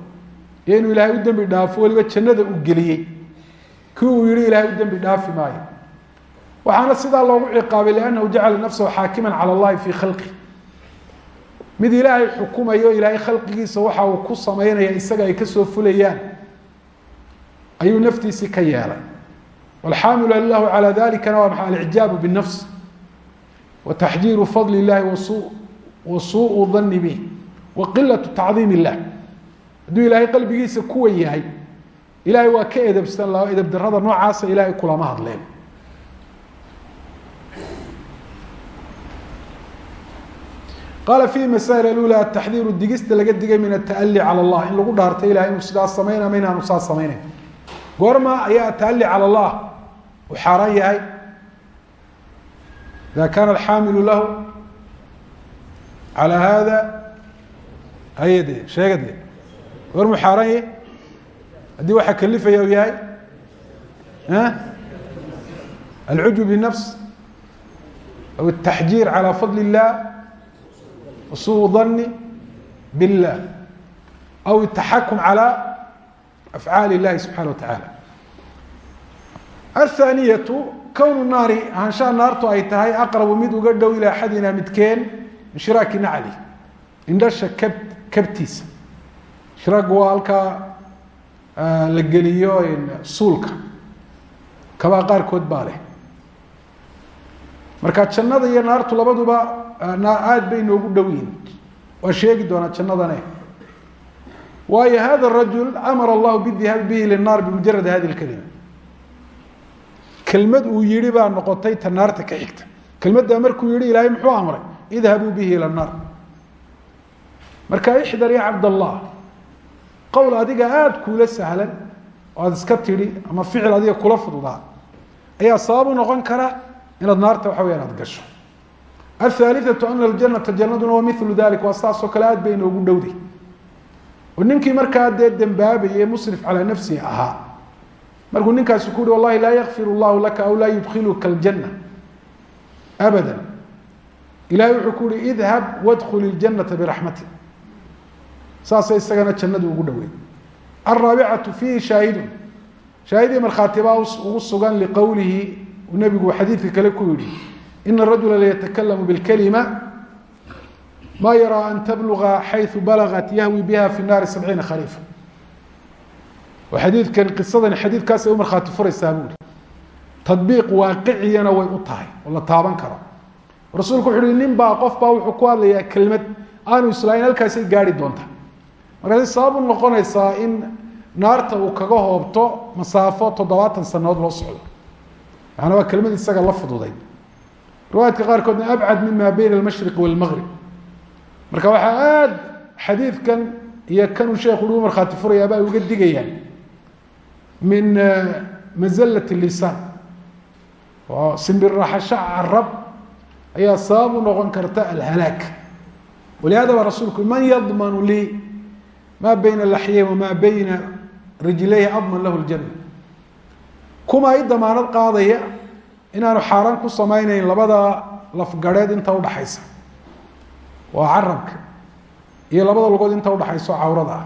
Iyo inuu ilaahay u dembi dhaafo weliba jannada uu geliyey kii uu yihi ilahay u dembi dhaafi maayo waxaana sidaa loogu ciqaabay liannahu jacala nafsahu xaakiman cala allahi fii khalqi mid ilaahay xukumayo ilaahay khalqigiisa waxa uu ku samaynaya isaga ay kasoo fulayaan ayuu naftiisii ka yeelay wlxaamilu lahu calى dalikana waa maa alicjaabu bالnafs wa taxjiiru fadl اllahi wa suuءu dani bih wa qilaة tacdiim الlah hadduu ilaahay qalbigiisa kuwa yahay ilahay waa ka edebsan laha edeb darada noocaasa ilahay kulama hadleen. Qaala fihi masaa'il alula ataxdiiru digista laga digay min ata'ali cala allah. In lagu dhaartay ilahay inuu sidaa samayna ma inaanu saa samaynayn goorma ayaa ata'ali cala allah. Uu xaaraan yahay ida kaana alxaamilu lahu cala hada hayade sheegade goormuu xaaraan yahay haddii waxaa kalifaya u yahay alcuju binafs aw ataxjiir calaa fadli illah suu dani billah aw ataxakum calaa afcaali illahi subxana watacaala athaaniyatu kownu nahri ahaanshaha naartu ay tahay aqrabu mid uga dhow ilaa axadina midkeen min shiraaki nacli indhasha kab kabtiisa. Shiraagu waa halkaa la geliyo suulka. Kabaa qaarkood baa leh. Marka jannada iyo naartu labaduba aada bay noogu dhow yihiin waa sheegi doonaa jannadane. Waayo hada rajul amara allahu bidihaabi bihi linaar bimujarad hadi lkalima kelmad uu yihi baa noqotay ta naarta ka xigta. Kelmaddaa markuu yihi ilaahay muxuu amray? Idhabuu bihi ila marka ixdar ya cabdallah qowl adiga aada kuula sahlan oo aada iska tidhi ama ficil adiga kula fududaa ayaa sabab u noqon kara inaad naarta waxa weya aad gasho. Athaliatu ana aljanata jannaduna waa milu waa saasoo kale aad bay inoogu dhowday. Oo ninkii markaa dee dembaabaye musrif calaa nafsihi ahaa markuu ninkaasi ku uhi wallahi laa yakfir llahu laka aw laa yudkiluka aljanna. Abada ilahay wuxuu ku uhi idhab wadkul iljanata biraxmati saasay isagana jannadu ugu dhowey alraabicatu fiihi shaahidun shaahidii markhaatibaa ugu sugan liqowlihi uu nabigu xadiidka kale ku yihi ina rajula layatakalamu bilkalima ma yaraa an tabluga xayu balagat yahwi biha fi naari sabciina khariifa oo xadiidkan qisadani xadiidkaasay u markhaati furaysaa buuri tadbiiq waaqiciyana way u tahay oo la taaban karo. Rasuulku wuxu uhi nin baa qof baa wuxuu ku hadlayaa kelmad aanu islaamin halkaasay gaari doonta markaasi sabab u noqonaysaa in naarta uu kaga hoobto masaafo toddobaatan sanadood loo socdo. Macnaa waa kelmad isaga la fududay. Riwaayadka qaarkoodna abcad mima bayna almashriqi walmaqrib marka waxaa aada xadiidkan iyo kanuu sheekhu ugu markhaati furayaaba ay uga digayaan. Min mazallat lisaan oo simbirraxasho carab ayaa sabab u noqon karta alhalaag walihada baa rasuulku man yadmanu lii ma bayna laxyayn wamaa bayna rijlayhi adman lahu ljana kuma i damaanad qaadaya inaanu xaaraan ku samaynayn labada lafgareed inta udhaxaysa waa carabka iyo labada lugood inta udhaxayso cawrada ah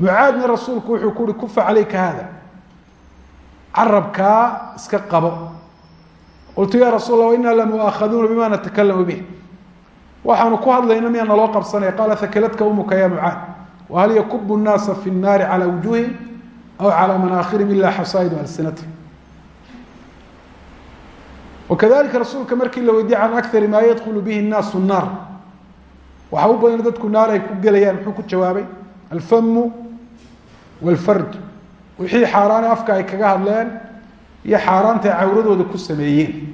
mucaadna rasuulku wuxuu ku uhi kufa calayka hada carabkaa iska qabo qultu ya rasuul la inaa lamuaakhaduuna bima natakalamu bih waxaanu ku hadlayno miyaa naloo qabsanaya? Qaala akaladka umuka ya mucaad. Wahal yakubu naasa fi nnaari calaa wujuuhim aw calaa manaakhirihim ilaa xasaaid alsinatihim. Wakadalika rasuulka markii la weydiye can akari maa yadkulu bihi naasu naar waxaa u badana dadku naar ay ku gelayaan muxuu ku jawaabay alfamu waalfardu wixii xaaraane afka ay kaga hadleen iyo xaaraanta ay cawradooda ku sameeyeen.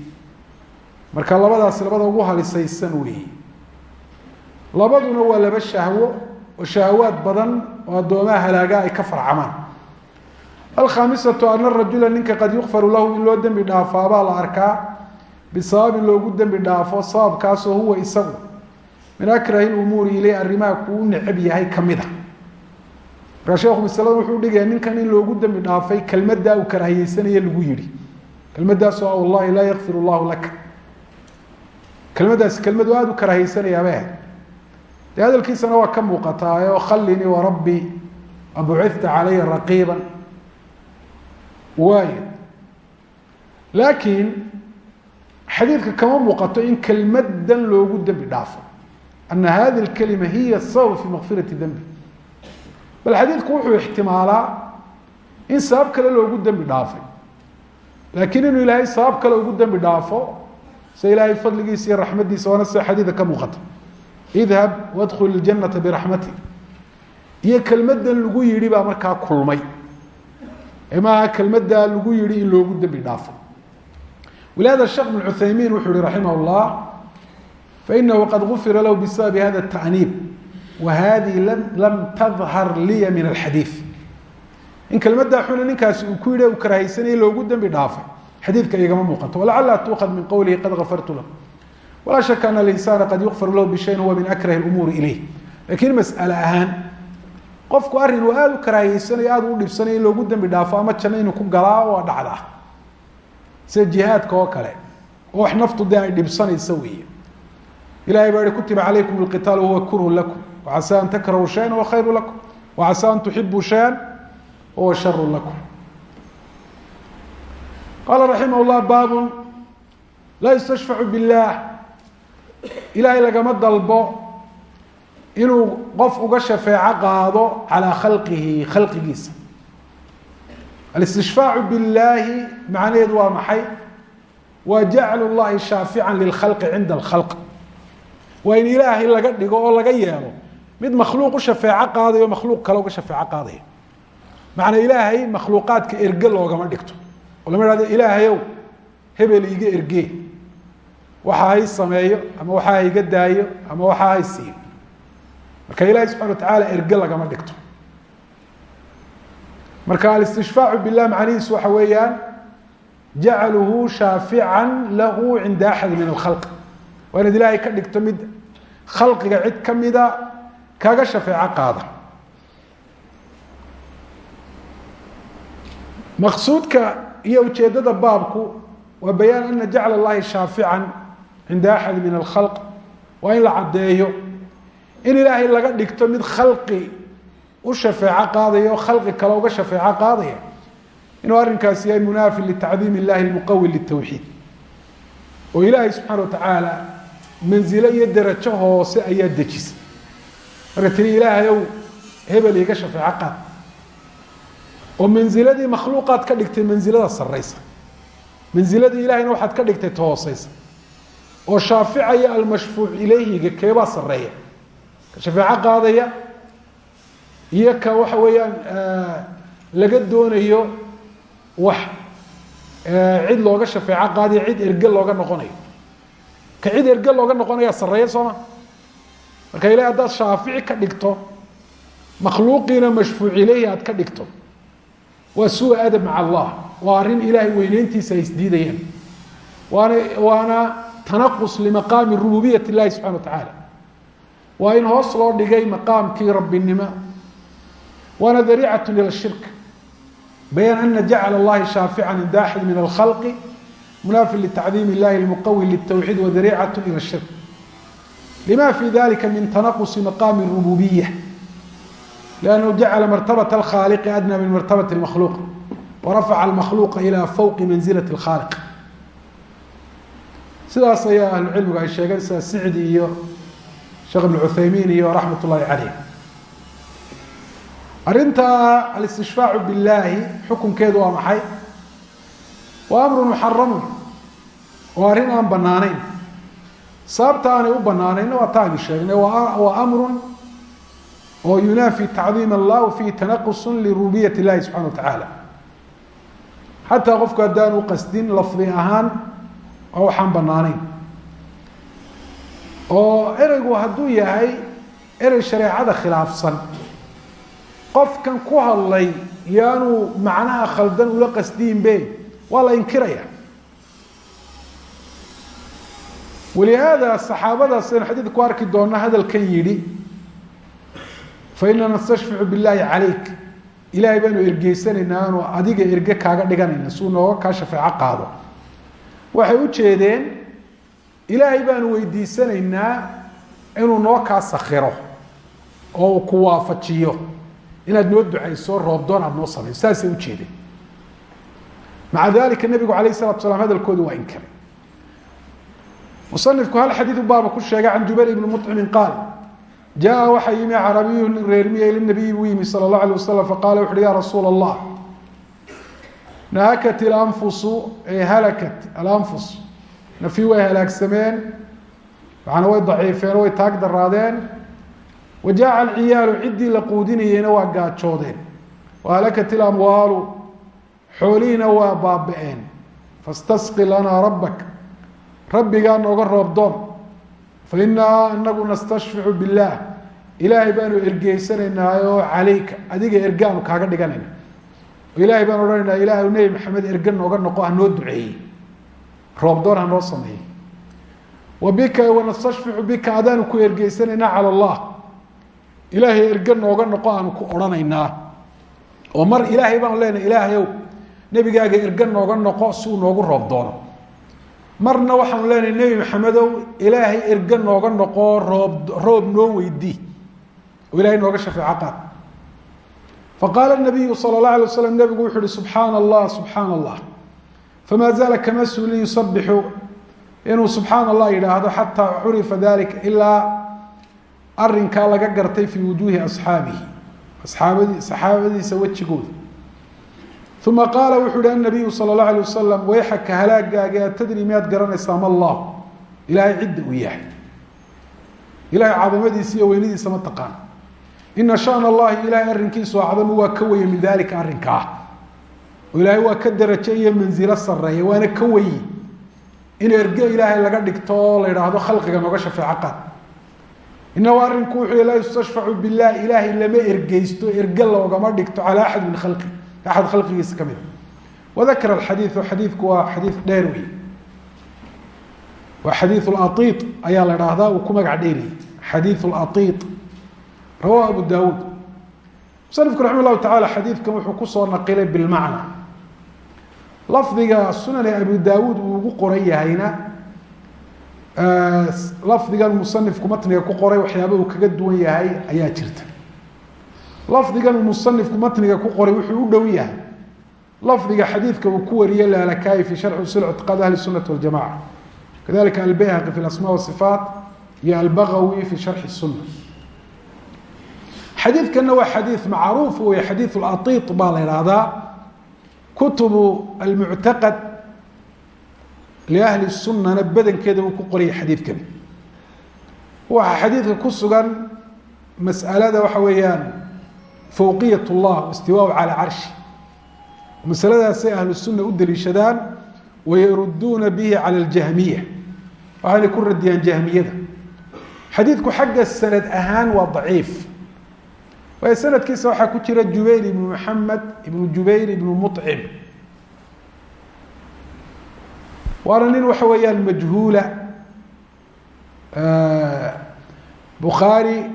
Marka labadaasi labada ugu halisaysan weeye labaduna waa laba shahwo oo shahawaad badan oo addoomaha halaagaa ay ka farcamaan. Alkhaamisatu ana rajula ninka qad yukfaru lahu in loo dembi dhaafaabaa la arkaa bisababin loogu dembi dhaafo sababkaasoo huwa isagu. Min akrahi lumuuri iley arrimaha kuu necab yahay ka mid a. Markaa sheekhu masalada wuxuu dhigaya ninkan in loogu dembi dhaafay kelmaddaa uu karaahiyeysanaya lagu yihi kelmaddaasoo wallahi laa yakfir llahu laka. Kelmaddaasi kelmadu aada u karaahiyeysanayaaba dee hadalkiisana waa ka muuqataa oo khallinii warabbi abucita calaya raqiiba waayo laakiin xadiidka kama muuqato in kelmaddan loogu dembi dhaafo ana hadi اkalima hiya sabab fi makfirati dembi bal xadiidku wuxuu ixtimaalaa in sabab kale loogu dembi dhaafay laakiin inuu ilaahay sabab kale ugu dembi dhaafo se ilaahay fadligiisa iyo raxmadiisa waana sida xadiida ka muuqata idhab wadkul iljanata biraxmati iyo kelmaddan lagu yidhi baa markaa kulmay maaha kelmaddaa lagu yihi in loogu dembi dhaafo wlihada sheekh bn cuthaymiin wuxuu yihi raximah اllah fainahu qad gufira lahu bisababi hada الtaأniib wa hadihi lam tadhar liya min alxadiid in kelmaddaa xuna ninkaasi uu ku yidhi u karahaysanayay loogu dembi dhaafay xadiidka igama muuqato walacala tuukhad min qowlihi qad gafartu lahu walaa shaka ana alinsana qad yukfar lahu bishayin huwa min akrahi lumuuri ilayh laakiin mas'ale ahaan qofku arrin uu aada u karaahiyeysanayo aada u dhibsanayo in loogu dembi dhaafo ama janno inuu ku galaa oo dhacda sida jihaadka oo kale oo wax naftu dee ay dhibsanaysa weeye. Ilahay baa yihi kutiba calaykum alqitaal wahuwa kurhun lakum wacasaa an takrahuu shayan huwa khayru lakum wacasaa an tuxibuu shayan wahuwa sharu lakum. Qaala raximah llah baabun laa yustashfacu billah ilahay lagama dalbo inuu qof uga shafeeco qaado calaa khalqihi khalqigiisa. Alistishfaacu biاllaahi macnaheedu waa maxay? Waa jaclu llahi shaafican lilkhalqi cinda alkhalq. Waa in ilaahay laga dhigo oo laga yeelo. Mid makhluuq u shafeeco qaadayo makhluuq kale uga shafeeco qaadaya macnaa ilaahay makhluuqaadka erge loogama dhigto. Oo lama ihahdo ilaahayow hebel iga ergee waxa hay sameeyo ama waxa hayga daayo ama waxa siiyo marka ilahi subxana watacaala erge lagama dhigto. Marka alistishfaacu billah macnihiisu waxa weeyaan jacluhu shaafican lahu cinda axadi min alkhalq. Waa inaad ilaahay ka dhigto mid khalqiga cid kamida kaga shafeeco qaada. Maqsuudka iyo ujeedada baabku waa bayaan ana jacla llahi shaafican cinda axadi min alkhalq waa in la caddeeyo in ilaahay laga dhigto mid khalqi u shafeeco qaadaya oo khalqi kale uga shafeeco qaadaya inuu arrinkaasi yahay munaafin litacdiim illahi lmuqawil litawxiid oo ilaahay subxaana watacaala manzilo iyo derajo hoose ayaa dejisay marka tiri ilaahayow hebel iga shafeeco qaad oo manziladii makhluuqaad ka dhigtay manzilada saraysa manziladii ilahayna waxaad ka dhigtay ta oo shaaficaya almashfuuc ilayhiga keebaa sareeya ka shafeeco qaadaya? Iyo ka weeyaan laga doonayo wax cid looga shafeeco qaadiyo cid erge looga noqonayo. Ka cid erge looga noqonaya sareeya sooma? Marka ilahi haddaad shaafici ka dhigto makhluuqiina mashfuuc ileyhi aad ka dhigto waa suu adab maca allah. Waa arrin ilaahay isdiidayaan waana waana tanaqus limaqaami rububiyat اllahi subxana wa tacaala waa in hoos loo dhigay maqaamkii rabbinimo. Waana dariicatu ila shirk. Bayaan ana jacala allahi shaafican cinda axad min alkhalqi munaafin litacdiim illahi lmuqawin liltawxiid wa dariicatu ila shirk. Lima fi dalika min tanaqusi maqaami rububiya lannahu jacala martabata alkhaaliqi adna min martabati lmakhluuq wa rafaca almakhluuqa ila fawqi mansilati اlkhaaliq sidaas ayaa ahlucilmigu ay sheegeen sida sicdi iyo sheekh ibn cuthaymiin iyo raxmat ullahi caleyh arrinta alistishfaacu billaahi xukunkeedu waa maxay? Waa amru muxaramun waa arrin aan banaanayn sababta aanay u banaanaynna waa ta aynu sheegnay. Waa amrun oo yunaafi tacdiim allah fihi tanaqusun lirububiyat illahi subxana wa tacaala. Xataa qofku haddaanu qasdin lafdi ahaan waa waxaan banaanayn oo ereygu hadduu yahay erey shareecada khilaafsan. Qofkan ku hadlay yaanu macnaha khaldan ula qasdiinbe waa la inkiraya walihaada saxaabadaas aynu xadiid ku arki doona hadalkan yidhi fa ina nastashficu billaahi calayk. Ilaahay baanu ergeysanaynaa aanu adiga erge kaaga dhiganayna suu nooga kaa shafeeco qaado waxay u jeedeen ilaahay baanu weydiisanaynaa inuu noo kaa sakhiro oo ku waafajiyo. Inaad noo ducayso roobdoon aad noo samayso saasay ujeedeen maca dalika nabigu alayh salatu slam hadalkoodu waa inkiray musanifku hal xadiidu baaba ku sheegay can jubayr ibni muطcimin qaal jaa waxaa yimi carabiyu nin reermiye linabiyi buu yimi sala اllahu alay wasalam faqala wuxu uhi ya rasuula allah nahakat ilanfusu ee halakat alanfus nafi way halaagsameen macnaa way daciifeen way taag daraadeen wa jaaca alciyaalu ciddii la quudinayeyna waa gaajoodeen wa halakat ilamwaalu xoolihiina waa baaba-een fastasqi lanaa rabbak rabbigaa nooga roobdoon fa inaa inagu nastashficu billaah ilaahay baanu ergeysanaynaa oo calayka adiga ergaanu kaaga dhiganayna ilaahay baan odhanaynaa ilaahu nebi maxamed erge nooga noqo hanoo duceeyey. Roobdoon hanoo sameeyey. Wa bika wanastashficu bika adaanu ku ergeysanaynaa cala allah. Ilaahay erge nooga noqo aanu ku odhanaynaa. Oo mar ilaahay baanu leenahay ilaahayow nebigaaga erge nooga noqo si noogu roob doono. Marna waxaanu leenahay nebi maxamedow ilaahay erge nooga noqo roob roob noo weydii. Oo ilahay nooga shafeeco qaad faqaala nabiyu sala اllah alay waslam nebigu wuxu uhi subxaana allah subxaana allah famaa zaala kama suulin yusabixu inuu subxaana allah yidhaahdo xataa curifa dalika ilaa arinkaa laga gartay fii wujuuhi asxaabihi asaabadi saxaabadiisa wejigooda uma qaala wuxuu yihi anabiyu sala اllahu alay wasalam wayxaka halaagaaga atadri miyaad garanaysaa ma allah ilaahay cidda uu yahay ilahay cadamadiisa iyo ina shan allahi ilahay arrinkiisu acdamu waa ka weye min dalika arrinkaa ilaahay waa ka darajo iyo manzilo sareeya waana ka weyi in erge ilaahay laga dhigto la idhaahdo khalqiga nooga shafeeco qaad. Inahu arrinku wuxuu laa yustashfacu bilah ilaahay lama ergeysto erge loogama dhigto calaa axad min khalqi. Axad khalqigiisa ka mida wadakara alxadiidu xadiidku waa xadiid dheer wey waa xadiiu laiid ayaa la dhahdaa uu ku magac dheeriyey xadiiu laiid rawahu abu dawuud musanifku raxima llahu tacala xadiidkan wuxuu ku soo naqilay bilmacna. Lafdiga sunane abu daawuud uu ugu qoran yahayna lafdigan musanifku matniga ku qoray waxyaaba uu kaga duwan yahay ayaa jirta. Lafdigan musanifku matniga ku qoray wuxuu u dhow yahay. Lafdiga xadiidka uu ku wariyey lalakayi fi sharxi usul ictiqaad ahli sunati waljamaca kadalika albayhaqi fi asma wasifaat iyo albagawi fi sharxi suna xadiidkanna waa xadiid macruuf wey xadiid laiid baa la ihahdaa kutubu almuctaqad liahli sunana badankeeda uu ku qoraya xadiidkani waxaa xadiidka ku sugan mas'alada waxa weeyaan fowqiyat llah istiwaau calaa carshi masaladaasay ahlu sunna u daliishadaan wayaruduuna bihi cala اljahmiya waxayna ku radiyaan jahmiyada. Xadiidku xagga sanad ahaan waa daciif waayo sanadkiisa waxaa ku jira jubayr ibnu maxamed ibnu jubayr ibnu mucim waana nin waxa weeyaan majhuula bukhaari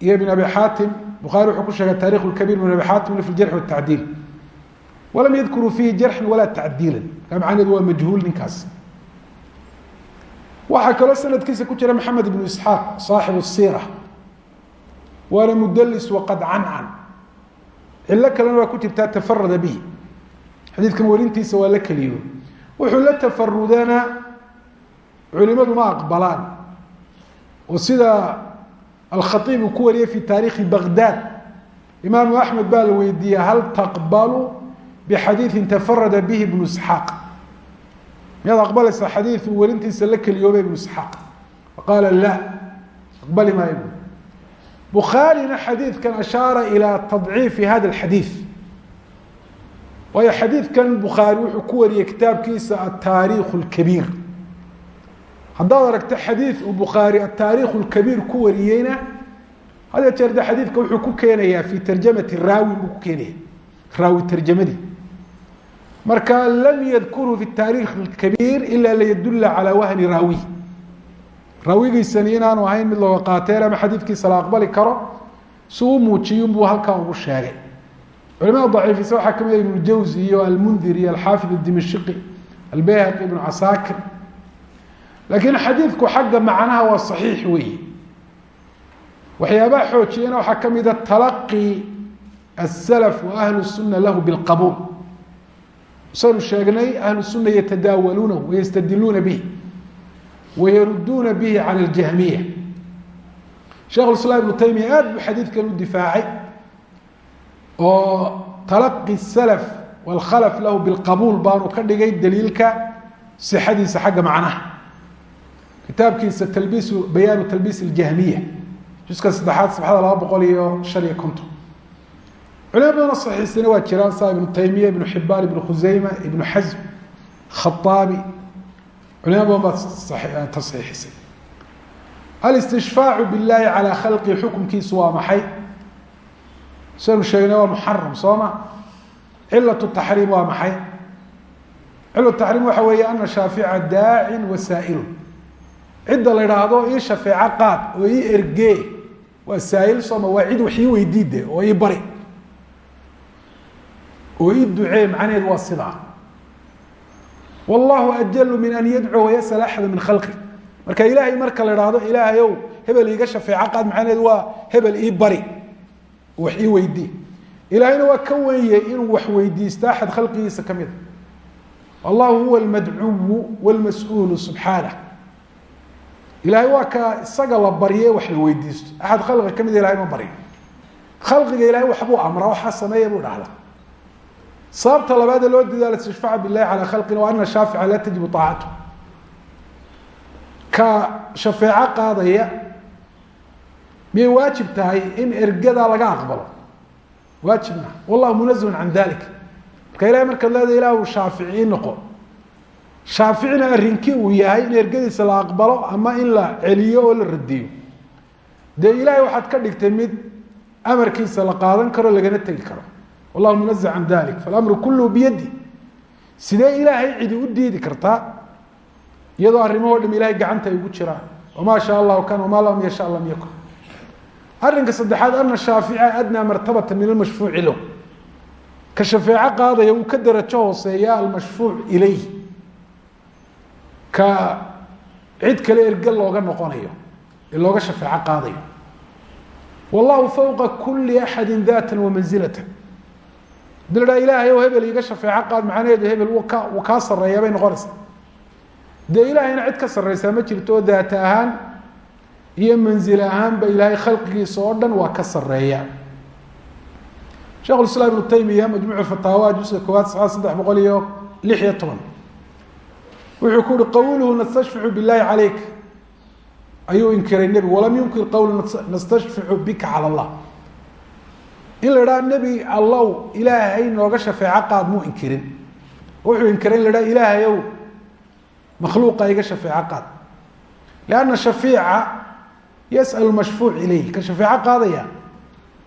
ibn abi xaatim bukhaari wuxuu ku sheegay taarikh lkabiir ibn abi xaatim fi jarx watacdiil walam yadkuruu fiihi jarxan walaa tacdiila markaa macnaheedu waa majhuul ninkaas. Waxaa kaloo sanadkiisa ku jira maxamed ibnu isxaaq saaxibu sira waana mudlis waqad cancan. Cilo kalena waa ku jirtaa tafarada bihi. Xadiidkan werintiisa waa la keliyo wuxuu la tafarudana culimadu ma aqbalaan. Oo sida alkhaiib uu ku wariyay fi taarikhi baghdad. Imaamu axmed baa la weydiiyey hal taqbalu bixadiiin tafarada bihi ibnu isxaaq? Miyaad aqbalaysaa xadiid uu werintiisa la keliyoobay ibnu isxaaq? Faqaala la aqbali maayo bukhaarina xadiidkan ashaara ilaa tadciifi hada alxadiid waayo xadiidkan bukhaari wuxuu ku wariyey kitaabkiisa altaariikhu alkabiir haddaad aragto xadiid uu bukhaari altaariikhu alkabiir ku wariyeyna had jeer de xadiidka wuxuu ku keenayaa fii tarjamati raawi buu ku keenaya raawi tarjamadii marka lam yadkurhu fi taariikh alkabiir ilaa liyadulla calaa wahni raawi raawigiisani inaanu ahayn mid looga qaateen ama xadiidkiisa la aqbali karo si u muujiyin buu halkaa ugu sheegay. Culimada daciifisa waxaa ka mid ibnu jawzi iyo almundir iyo alxaafid اdimashiqi albayhaqi ibnu casaakir laakiin xadiidku xagga macnaha waa saxiix weyi waxyaabaha xoojiyana waxaa kamida talaqi asalaf wa ahlu suna lahu bilqabuul saynu sheegnay ahlu suna yatadaawaluunahu wayastadiluuna bih wayaruduuna bihi cala aljahmiya. Sheikh islaam ibnu taymiya aad buu xadiidkan u difaacay oo talaqi salaf wاlkhalaf lahu bilqabuul baanu ka dhigay daliilka sixadiisa xagga macnaha. Kitaabkiisa talbiisu bayaanu talbiis اljahmiya juska saddexaad sabxada laba boqol iyo shan iyo konton. Culimo badana saxiixsina waa jiraan saa ibnu taymiya ibnu xibaan ibnu khuseyma ibnu xasm khaaabi culimo badan baa tasxiixisay. Alistishfaacu biاllahi calaa khalqi xukunkiisu waa maxay? Saynu sheegnay waa muxaram soo ma? Cilatu taxriim waa maxay? Cilat taxriim waxa weeye ana shaafica daacin wasaa'ilun cidda la idhaahdo ii shafeeco qaad oo ii ergee waa saa'il sooma waa cid wax ii weydiide oo ii bari. Oo ii ducee macnaheedu waa sidaa wallahu ajalu min an yadcuu wayasal axada min khalqi. Marka ilaahay marka la idhaahdo ilaahayow hebel iiga shafeeco qaad macnaheedu waa hebel ii bari wax ii weydii waa ka wenye inuu wax weydiisto axad khalqigiisa ka mida allahu huwa almadcuwu wاlmas-uulu subxaanah ilahay waa ka isaga la barye wax la weydiisto. Axad khalqiga ka mida ma baryo khalqiga ilahay waxbuu amraa waxaa sameeya buu dhahdaa sababta labaadee loo dadaala istishfaca bilahi calaa khalqina waa ana shaafica laa tajibu aacatu ka shafeeco qaadaya miyay waajib tahay in ergadaa laga aqbalo? Waajib wallahu munazahun can dalik marka ilahay markaad leeda ilahu shaafici noqo. Shaaficina arrinkii uu yahay in ergadiisa la aqbalo ama in la celiyo oo la radiyo. Dee ilahay waxaad ka dhigtay mid amarkiisa la qaadan karo lagana tegi karo wallahu munazah can dalik falamru kulluhu biyadi. Sidee ilaahay cidi u diidi kartaa iyadoo arrimaho dham ilahay gacanta ay ugu jiraan wamaa shaa allahu kan wamaa lam yasha lam yakun. Arrinka saddexaad ana shaafica adnaa martabata min almashfuuci lahu. Ka shafeeco qaadaya uu ka darajo hooseeya almashfuuc ilayh ka cid kale erge looga noqonayo ee looga shafeeco qaadayo. Wallahu haddii ilahay ow hebel iiga shafeeco qaad macnaheedu hebel wuu ka wuu kaa sarreeya bay noqonaysaa. Dee ilaahayna cid ka sarreysaa ma jirto daata ahaan iyo manzil ahaanba ilaahay khalqigiisa oo dhan waa ka sareeya shekh islaam ibnu taymiya majmuuc fataawa juska koowaad saxaad saddex boqol iyo lix iyo toban. Wuxuu ku uhi qawluhu nastashficu billahi caleyk ayuu inkiray nebigu walam yunkir qawlu nastashficu bika cala allah in la idhaha nebi allow ilaahay nooga shafeeco qaad muu inkirin. Wuxuu inkiray in la dhaha ilaahayow makhluuqa iga shafeeco qaad. Lianna shafiica yas'alu mashfuuc ilayh ka shafeeco qaadaya.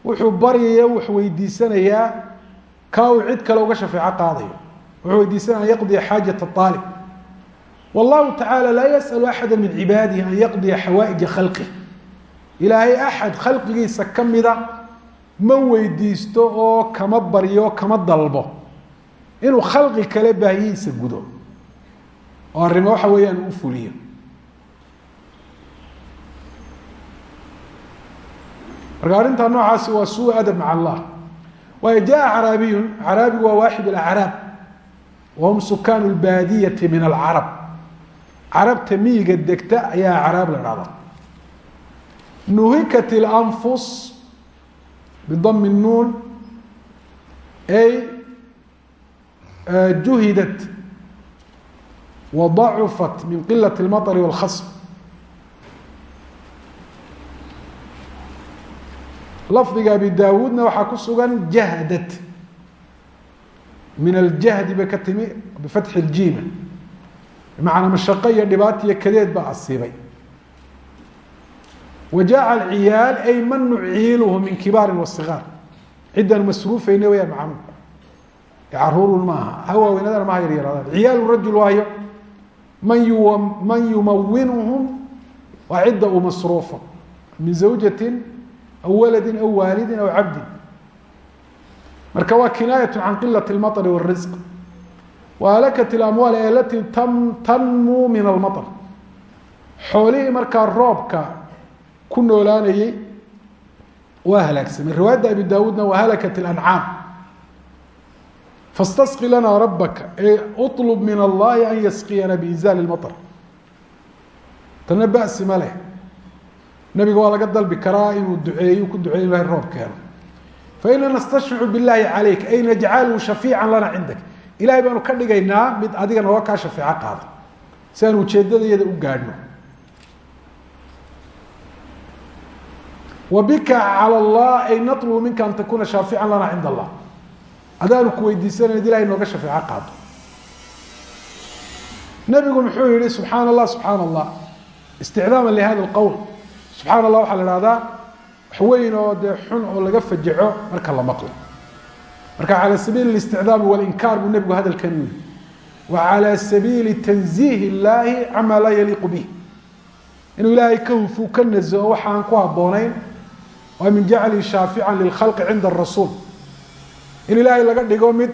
Wuxuu baryaya wax weydiisanayaa ka uu kale uga shafeeco qaadayo. Wuxuu weydiisanaya an yaqdiya xaajat aalib wallahu tacaala laa yas'alu axada min cibaadihi an yaqdiya xawaaئija khalqih ilaahay axad khalqigiisa ma weydiisto oo kama baryo kama dalbo. Inuu khalqi kale baahiyihiisa gudo. Oo arrimo waxa weeyaan u fuliyo. Marka arrintaa noocaasi waa suu adab maca allah. Waayo jaa caraabiyun waa waaxid alacraab. Wahum sukaan lbaadiyati min alcarab. Carabta miyiga degta ayaa acraab la dhahdaa nuhikat اlanfus bidam الnuun ay juhidat wadacufat min qilaة اlmaطr wاlkhasb lafdiga abi daawuudna waxaa ku sugan jahdat min aljahdi bay ka timi bifatxi اljiima bimacnaa mashaqo iyo dhibaato iyo kadeed baa asiibay wajaca alciyaal ay man nuciiluhu min kibaari wasikaar ciddaan masruufayne weyaan macnuhu caruurun maaha ha waaweynadaan maha yaryaraadaan ciyaalu rajul waayo man yu man yumawinuhum waa cidda uu masruufo min zawjatin aw waladin aw waalidin aw cabdin marka waa kinaayatu can qilat lmaطri warisq waalakat ilamwaal alati tanmuu min almaطr xoolihii markaa roobka ku noolaanayey waa halaagsamay riwaayadda abi daawuudna waa halakat اlancaam fastasqi lana rabaka e uطlb min allahi an yasqiyana biinzaali اlmaطr tana basi ma leh nabiga waa laga dalbi karaa inuu duceeyo ku duceeyo ilahay roob keeno faina nastashficu biاllahi calayk ay najcalu shafiica lana cindak ilahay baanu ka dhigaynaa mid adiga nooga kaa shafeeco qaada si aan ujeedadayada u gaadhno wa bika calى اllah ay naطlubu minka an takuna shaafica lana cinda allah adaanu ku weydiisanayno ilahay nooga shafeeco qaado nabigu muxuu yihi subxaana allah subxaana allah isticdaama lihada اlqowl subxaana allah waxaa la ihahdaa wax weyn oo dee xun oo laga fajaco marka la maqlo marka calى sabiili اlisticdaam walinkaar buu nebigu hadalkan u yihi wa calى sabiili tanziih اllahi cama laa yaliiqu bih inuu ilaahay ka hufu ka nazo waxa aan ku habboonayn waa min jacli shaafican lilkhalqi cinda arasuul in ilaahay laga dhigo mid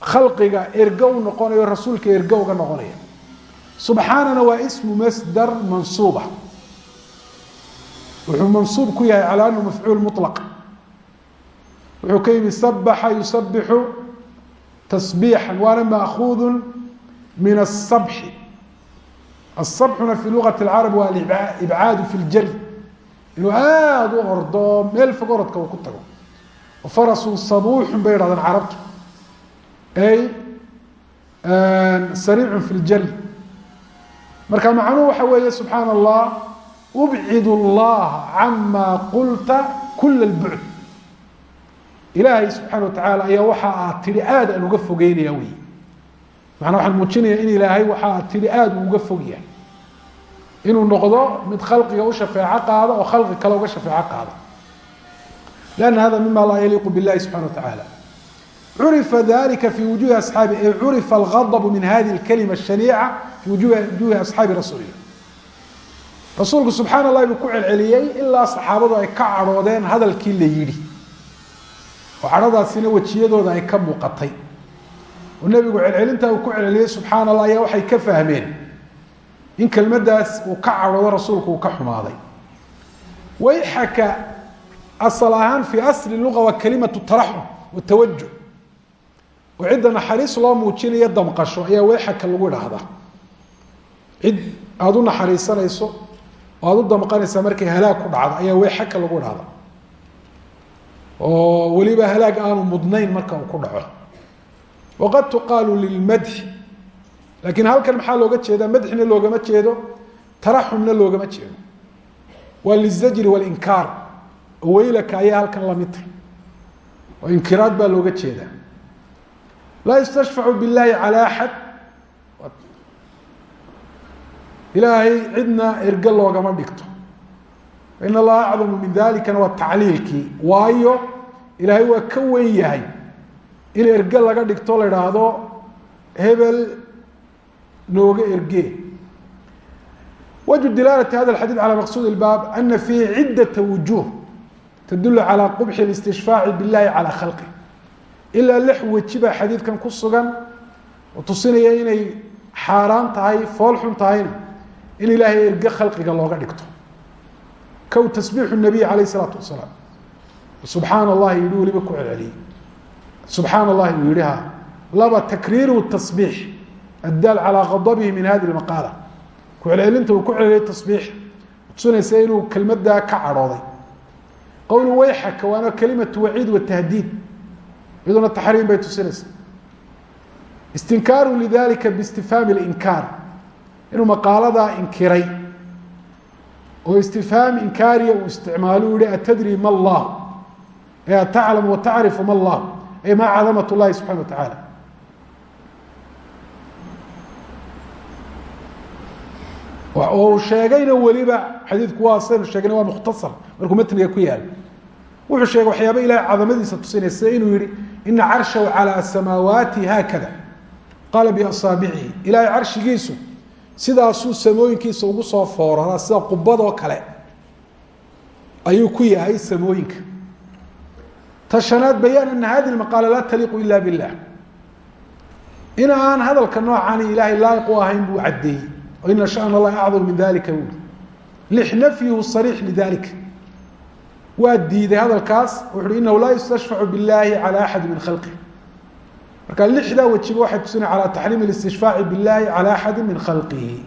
khalqiga ergow noqonayo rasuulka ergowga noqonaya. Subxaanana waa ismu masdar mansuuba. Wuxuu mansuub ku yahay calaa anahu mafcuul mulaq wuxuu ka yimi sabaxa yusabixu tasbiixan waana maakuudu min asabxi asabxuna fi lugati اlcarab waa alibcaadu fi ljari inuu aada u ordo meel fog orodka uu ku tago. Farasun sabuuxun bay hahdaan carabtu. Ay sariicun fi ljari marka macnuhu waxa weeye subxaana allah ubcid اllaha cama qulta kula اlbucd ilaahay subxaana wa tacaala ayaa waxa aad tidhi aad aan uga fogeynaya wey macnaa waxaan muujinaya in ilaahay waxa aad tidhi aada uu uga fog yahay inuu noqdo mid khalqiga u shafeeco qaada oo khalqi kale uga shafeeco qaada lanna hada mima laa yaliiqu billahi subxana wa tacaala curifa dalika fi wujuhi asxaabi ay curifa min hadihi alkalima ashaniica fi wujuhi asxaabi rasuulillah rasuulku subxaana allahi buu ku celceliyey ilaa saxaabadu ay ka cadhoodeen hadalkii la yidhi. Oo cadhadaasina wejiyadooda ay ka muuqatay. Oo nebigu celcelintaa uu ku celceliyey subxaana allah ayaa waxay ka fahmeen in kelmadaas uu ka cadhoodo rasuulku uu ka xumaaday. Wayxaka asal ahaan fi asli luga waa kalimatu taraxum watawajuh oo cidda naxariis loo muujinayo damqasho ayaa weexaka lagu idhaahdaa cid aada u naxariisanayso damqanaysaa markay halaag ku dhacdo ayaa weexaka lagu idhahdaa oo weliba halaag aanu mudnayn marka uu ku dhaco. Waqad tuqaalu lilmadxi lakiin halkan maxaa looga jeedaa? Madxina loogama jeedo taraxumna loogama jeedo. Waa lizajri walinkaar waylaka ayaa halkan la mid tahay. Oo inkiraad baa looga jeedaa. Laa yustashfacu biاllahi calى axad ilaahay cidna erge loogama dhigto. In allaha acdamu min dalikana waa tacliilkii. Waayo ilaahay waa ka wen yahay. In erge laga dhigto la idhaahdo hebel nooga erge wجه dilaalة hada الxadيث عalى maqsud الbاb أna فيhi cidaة wujuه tadul عalى qبح الاsتiشhفاaci bالlahi عalى khalqi ilaa lix weji baa xadiidkan ku sugan oo tusinaya inay xaaraan tahay fool xun tahayna in ilaahay erge khalqiga looga dhigto kow tasbix النabiy عalيه الصلاaةu وaسلاam subxaan الlahi yihi weliba ku celceliyey subxaan الlahi uu yihi ha laba takriiru التصbيح addaal calaa qadabihi min hadi maqaala kucelcelinta uu ku celceliyay tasbiix tusinaysa inuu kelmaddaa ka cadhooday qowlu wayxaka waana kalimatu waciid watahdiid iyaduna taxriim bay tusinaysaa istinkaaru lidalika biistifhaami linkaar inuu maqaaladaa inkiray oo istifhaam inkaariya uu isticmaalo u yihi atadri ma allah ee ataclamu wa tacrifu ma allah ay maa cadamat llahi subxana wa tacaala oo uu sheegayna weliba xadiidku waa saynu sheegna waa mukhtasar. Markuu matniga ku yaal. Wuxuu sheegay waxyaaba ilahay cadamadiisa tusinaya inuu yihi ina carshahu calى samaawaati haakada. Qaala biasaabicihi ilahay carshigiisu sidaasuu samooyinkiisa ugu soo fooraraa sida qubadoo kale ayuu ku yahay samooyinka. Tashanaad bayaan ana hadi maqaala laa taliiqu ila biاllah in aan hadalka noocani ilahay laayiq ahayn buu caddeeyey ina shan allahi acdam min dalika buui lix nafyuhu sariix lidalika waa diiday hadalkaas wuxuui inahu laa yustashfacu billahi cala axadi min khalqih marka lixdaa wajiba waxay kusinay calaa taxriim اlistishfaaci billahi cala axadi min khalqihi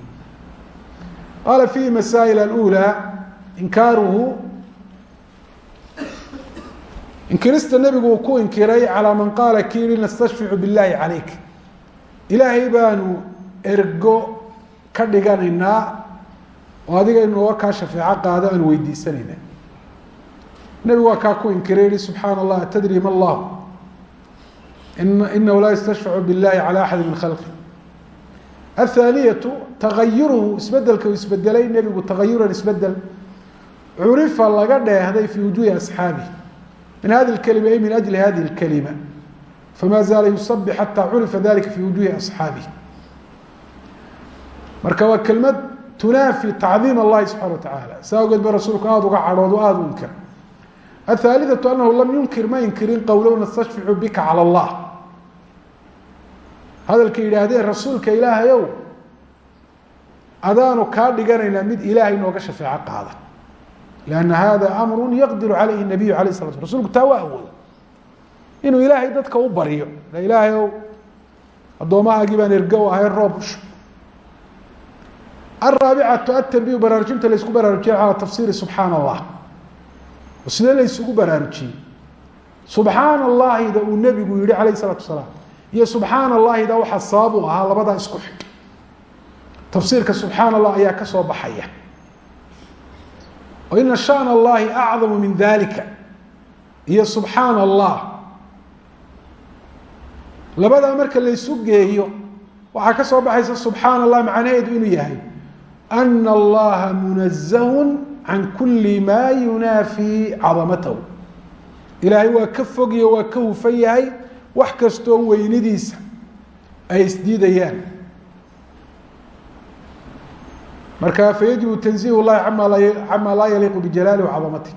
qaala fiihi masaa'il alأulaa inkaaruhu inkirista nebigu uu ku inkiray calaa man qaala kii yidhi nastashficu billahi calayk ilaahay baanu ergo ka dhiganaynaa oo adiga inooga kaa shafeeco qaado aan weydiisanayna nebigu waa kaa ku inkiray yihi subxaana allah atadri ma allah inahu laa yastashfacu biاllahi calى axadi min khalqi athaaniyatu tagayuruhu isbedelka uu isbedelay nebigu tagayuran isbedel curifa laga dheehday fii wujuhi asxaabi min hadi اkalima ay min ajli hadihi اlkalima fama zaala yusabix xata curifa dalika fi wujuhi asxaabi marka waa kelmad tunaafi tacdiim allahi subxana wa tacaala saa awgeed ba rasuulku aada uga cadhoodo aada u inkira athaalidatu anahu lam yunkir ma inkirin qowlow nastashficu bika cala allah. Hadalka yidhaahdeen rasuulka ilaahay adaanu kaa dhiganaynaa mid ilaahay nooga shafeeco qaada. Lianna hada amru yaqdiru caleyhi nabiyu alayh sala sl rsulku taa waa awooda inuu ilaahay dadka u baryo ilaahay addoomahaagii baan ergo ahay roob ushu araabicatu atanbiyu baraarujinta laysku baraarujiyay calaa tafsiiri subxaana allah oo sidee laysugu baraarujiyey subxaana allaahida uu nebigu yihi calayh isalaatu wasalaam iyo subxaana allaahida waxaa sabab u ahaa isku xig tafsiirka subxaana ayaa ka soo baxaya oo ina shana allahi min dalika iyo subxaana allah marka laysu geeyo waxaa ka soo baxaysa subxaana macnaheedu inuu yahay ana allaha munazahun can kuli ma yunaafi cadamatahu ilaahay waa ka fogiyo waa ka hufan yahay wax kastoo weynidiisa ay isdiidayaan marka fayajibu tanzih llahi cama laa yaliiqu bijalaali wacadamatih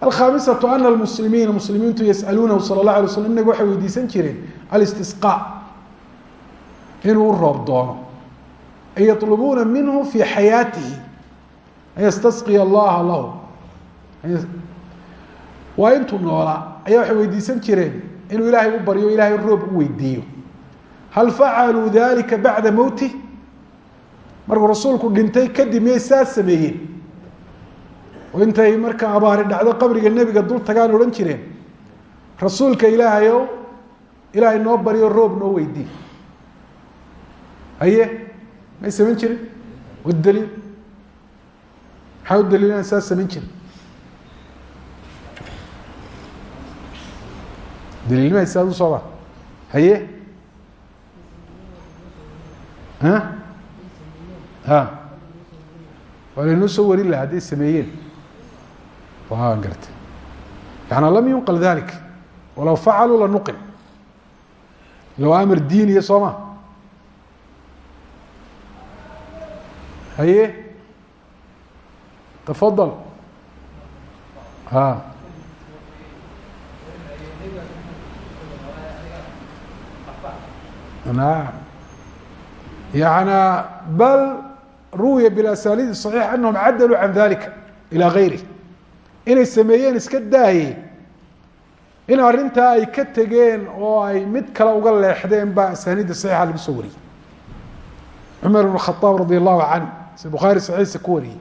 alkhaamisatu ana lmuslimiina muslimiintu yasaluunahu sala اlah alay slam inaga waxay weydiisan jireen alistisqa inuu roob doono ay yطlubuuna minhu fi xayaatihi an yastasqiya allaha lahu waa intuu noolaa ayaa waxay weydiisan jireen inuu ilaahay u baryo ilahay roob u weydiiyo hal facaluu dalika bacda mowtih markuu rasuulku dhintay kadib miyay saa sameeyeen oo intay marka abaari dhacdo qabriga nebiga dul tagaan odhan jireen rasuulka ilaahayow ilaahay noo baryo roob noo weydii haye may samayn jirin? Wadaliil maxaa u daliil inaan saa samayn jirin? Daliilma saad u sooba haye? Ha? Waa laynoo soo warin laha hadday sameeyeen. Waan gartay. Yaana lam yunqal dalik walaw facaluu lanuqil ila waa amar diiniya soo ma haye tafadal a na yanaa bal ruwiya bilasaliid صaxiix anahum cadaluu can dalika ilaa gayri. Inay sameeyeen iska daaye in arrintaa ay ka tegeen oo ay mid kale uga leexdeen baa asaniidda saxiixa lagu soo wariyey. Cumar ibn khaaab radi allahu canh si bukhaari saxiixa ku wariyey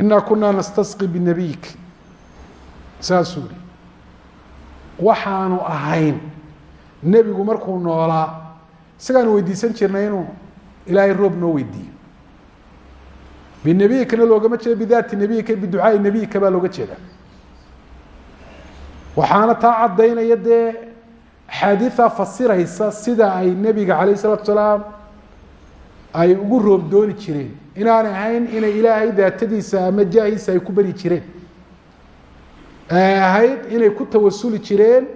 inaa kunaa nastasqi binabiyik saasuu ri waxaanu ahayn nebigu markuu noolaa isagaanu weydiisan jirnay inuu ilaahay roob noo weydiiyo. Binebiyikana loogama jeedo bidaati nebiyika biducaai nebiyika baa looga jeeda waxaana taa caddaynaya dee axaadiidaa fasiraysa sida ay nebiga calayh isalaatu salaam ay ugu roob dooni jireen. Inaanay ahayn inay ilaahay daatadiisa ama jaahiisa ay ku beri jireen. Ay ahayd inay ku tawasuli jireen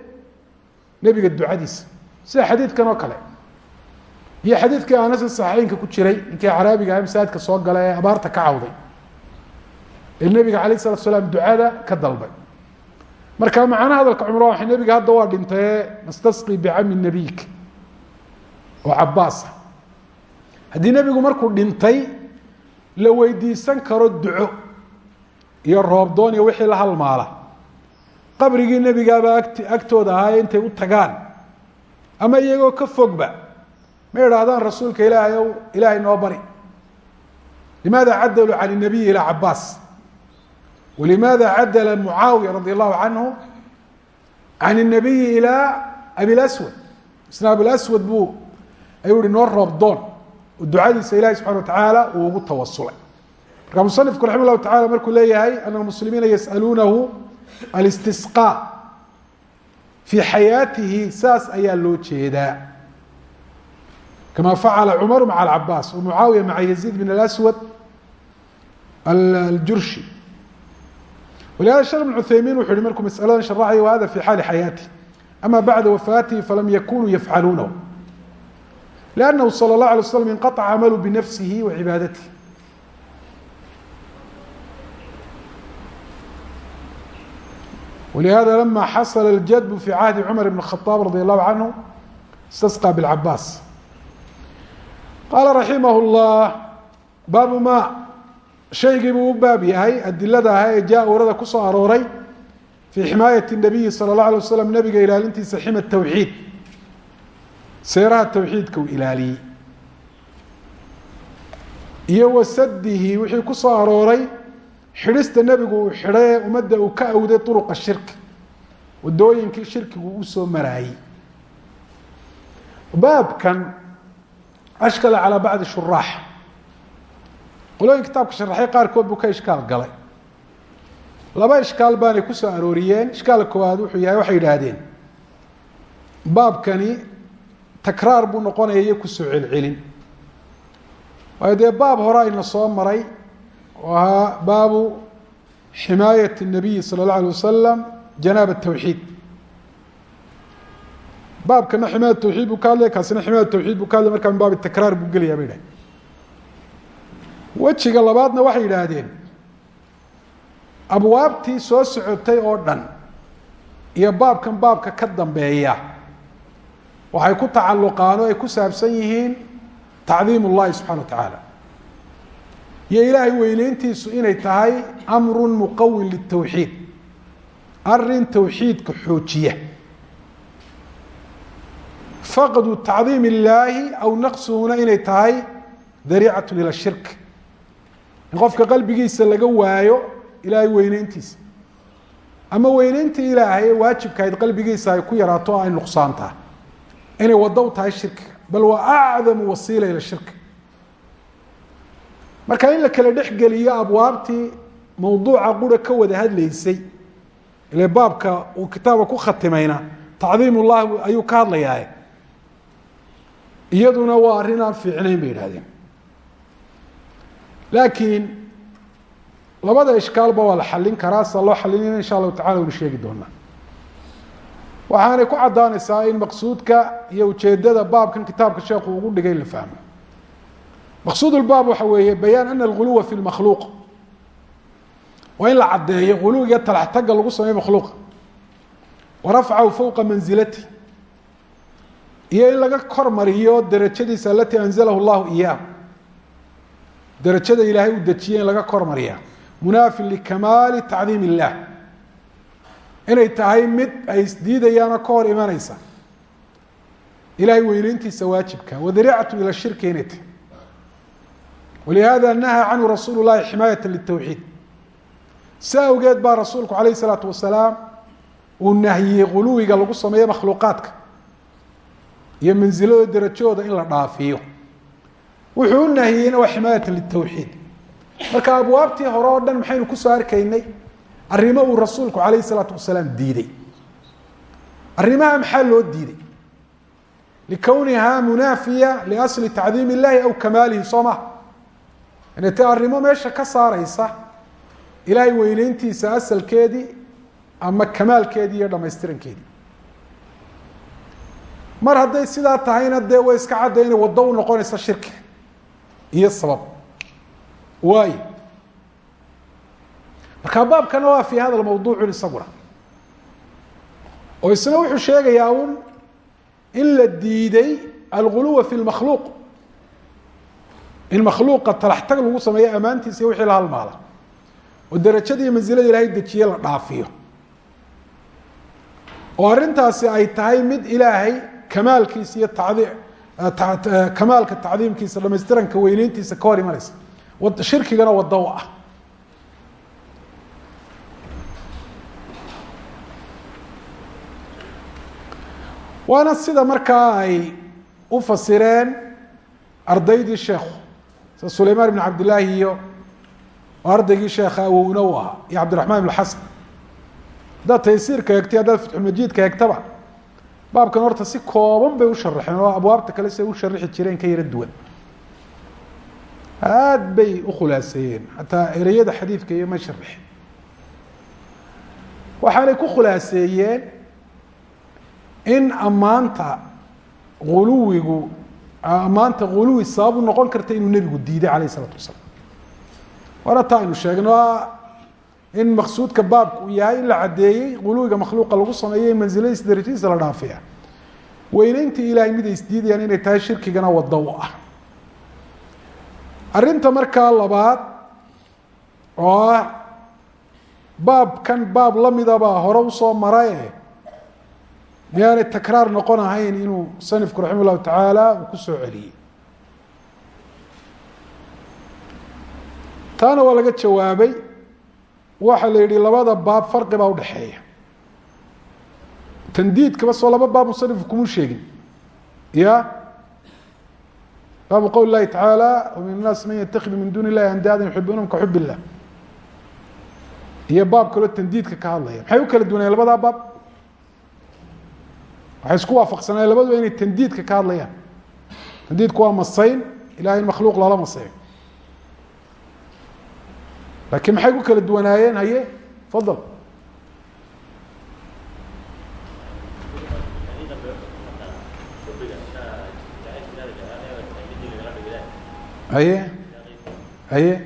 nebiga ducadiisa. Sida xadiidkan oo kale. Iyo xadiidkii anasa saxiixeynka ku jiray ninkii caraabiga ah masaajidka soo gala ee abaarta ka cawday. Ee nebiga calayh salatu salaam ducada ka dalbay. Marka macna hadalka cumra waxa nebiga hadda waa dhintaye nastasqi bicami nebiyik oo cabaasa haddii nebigu markuu dhintay la weydiisan karo duco iyo roobdoon iyo wixii la halmaala qabrigii nebigaaba agt agtooda ahaa intay u tagaan. Ama iyagoo ka fogba ma idhaahdaan rasuulka ilaahay ilaahay noo bari. Limaada cadaluu can nabiyi ilaa cabaas walimaada cadala mucaawiya radi allahu canhu can inabiyi ilaa abilaswad isna abilaswad buu ayuu ihi noo roobdoon ducadiisa ilahi subxana watacaala uu ugu tawasulay. Marka musanifku raxima llahu tacala markuu leeyahay ana almuslimiina yas'aluunahu alistisqaa fii xayaatihi saas ayaa loo jeedaa. Kama facala cmaru maca alcabaas wamucaawiya maca yaziid bin alaswad aljurshi. Walihada shekh bn cuthaymin wuxu uhi markuu masaladan sharaxayo wa hada fi xaali xayaatih ama bacda wafaatihi falam yakunuu yafcaluunahu liannahu salى اllah alay slam inqaطca camalu binafsihi wa cibaadatihi ولهذا لما حصل الجدب في عهد عمر بن الخطاب رضي الله عنه استسقى بالعباس قال رحمه الله baabu ma shaygii buu u baab yahay adilada ahaa ee jaa urada kusoo arooray fii ximaayati الnabiyi salى الlaه alيه waslam nabiga ilaalintiisa xima tawxiid seeraha tawxiidka uu ilaaliyey. Iyo wasadihi wixii ku soo arooray xidhista nebigu uu xidhay ummadda uu ka awday uruqa shirki wadooyinkii shirkigu u soo maraayey. Baabkan ashkala calaa bacdi shuraax. Qolooyin kitaabka sharaxay qaarkood buu ka ishkaal galay. Laba ishkaal baanay ku soo arooriyeen. Ishkaalka koowaad wuxuu yahay waxay yidhaahdeen baabkani takraar buu noqonaya iyo kusoo celcelin waayo dee baab hore ayna soo maray oo ahaa baabu ximaayat الnabiyi salى اlه alيه wasalam janaab الtawxiid baabkana ximaayat tawxiid buu ka hadlaya kaasina ximaayat tawxiid buu ka hadlay markaa min baab takraar buu gelaya bay dhahen wejiga labaadna waxay yidhaahdeen abwaabtii soo socotay oo dhan iyo baabkan baabka ka dambeeya waxay ku tacalluqaan oo ay ku saabsan yihiin tacdiim اllahi subxana wa tacaala. Iyo ilaahay weyneyntiisu inay tahay amru muqawin litawxiid arrin tawxiidka xoojiya. Faqdu tacdiim illaahi aw naqsuhuna inay tahay dariicat ila shirk. In qofka qalbigiisa laga waayo ilaahay weyneyntiisa. Ama weyneyntii ilaahay ee qalbigiisa ay ku yaraato o ay nuqsaantaha inay wado tahay shirkiga bal waa acdamu wasiila ila shirk. Marka in la kala dhex geliyo abwaabtii mawduuca qura ka wada hadlaysay ile baabka uu kitaabka ku khatimayna tacdiim ullah ayuu ka hadlayaa iyaduna waa arrin aan fiicnayn bay yidhahdeen laakiin labada ishkaalba waa la xallin karaa sida loo xalinayna insha allahu tacala waynu sheegi doonaa waxaanay ku caddaanaysaa in maqsuudka iyo ujeedada baabkan kitaabka sheekhu ugu dhigay la fahmo. Maqsuud lbaab waxa weeye bayaan ana alguluwa fi lmakhluuq waa in la caddeeyo guluwiga talaxtaga lagu sameeyo makhluuqa. Wa rafcahu fowqa manzilati. Iyo in laga kor mariyo derajadiisa alatii anzalahu llahu iyaah derajada ilaahay uu dejiyey in laga kor mariya munaafin likamaali tacdiim illah inay tahay mid ay isdiidayaanoo ka hor imanaysa. Ilahay weyneyntiisa waajibka wadariicatu ila shirki inay tahy walihada nahaa canhu rasuulu llahi ximaayata litawxiid. Si awgeed baa rasuulku calayh isalaatu wasalaam uu nahiyey guluwiga lagu sameeyo makhluuqaadka iyo mansilado derajooda in la dhaafiyo. Wuxuu u nahiyeyna waa ximaayata litawxiid. Marka abwaabtii hore oo dhan maxaynu ku soo arkaynay arrimo uu rasuulku calayh isalaatu wasalaam diiday. Arrimaha maxaa loo diiday? Likownihaa munaafiya liasli tacdiim illahi aw kamaalihi soo inay ta arrimo meesha ka saareysa ilaahay weyneyntiisa asalkeedii ama kamaalkeedii iyo dhamaystirankeedii mar hadday sidaa tahayna dee way iska cadday inay waddo u noqonaysa shirki iyo sabab. Waayo markaa baabkana waa fi hada mawduucun isaguna oo isna wuxuu sheegayaa un in diiday alguluwa fi lmakhluuq. In makhluuqa lagu sameeyo ammaantiisa wixii la halmaala oo derajada iyo mansilada ilaahay dejiye la dhaafiyo. Oo arrintaasi ay tahay mid ilaahay kamaalkiisa iyo tadi kamaalka tacdiimkiisa dhamaystiranka ka hor imanaysa. Shirkigana wado u ah waana sida markaa ay u fasireen ardaydii sheekhu sida sulaymaan ibn cabdillaahi iyo ardaygii sheekha awowna u ahaa iyo cabdiraxmaan ibn haddaad taysiirka hegtay haddaad fatxulmajiidka hegtaba baabkan horta si kooban bay u sharaxeen oo abwaabta kale siay u sharixi jireen ka yaro duwan. Aad bay u khulaaseeyeen xataa ereyada xadiidka iyo ma sharixin waxaanay ku khulaaseeyeen in ammaanta guluwigu ammaanta guluwi sabab u noqon karta inuu nebigu diiday calayh isalaatu wasalaam. Waana taa aynu sheegno in maqsuudka baabku uu yahay in la caddeeyey guluwiga makhluuqa lagu sameeyo mansiladiisa darajadiisa la dhaafiya. Weyneyntii ilahay mid ay isdiidayaan inay tahay shirkigana wado u ah. Arrinta markaa labaad oo ah baabkan baab lamidabaa hore u soo maraye miyaanay takraar noqon ahayn inuu musanifku raximah llahu tacaala uu ku soo celiyey taana waa laga jawaabay waxa la yihi labada baab farqi baa udhexeeya tandiidkaba soo laba baab musanifku kuma sheegin ya baabu qowl اlahi tacaalى wmin الnaas man ytakid min duni اllahi andaadan yuxibunahum ka xub illah iyo baab kaloo tandiidka ka hadlaya maxay u kala duwanayeen labadaa baab Waxay isku waafaqsanaayen labaduba inay tandiidka ka hadlayaan. Tandiidku waa masayn ilahay in makhluuq loola masayo lakiin maxay ku kala duwanaayeen? Haye fadal. Haye haye.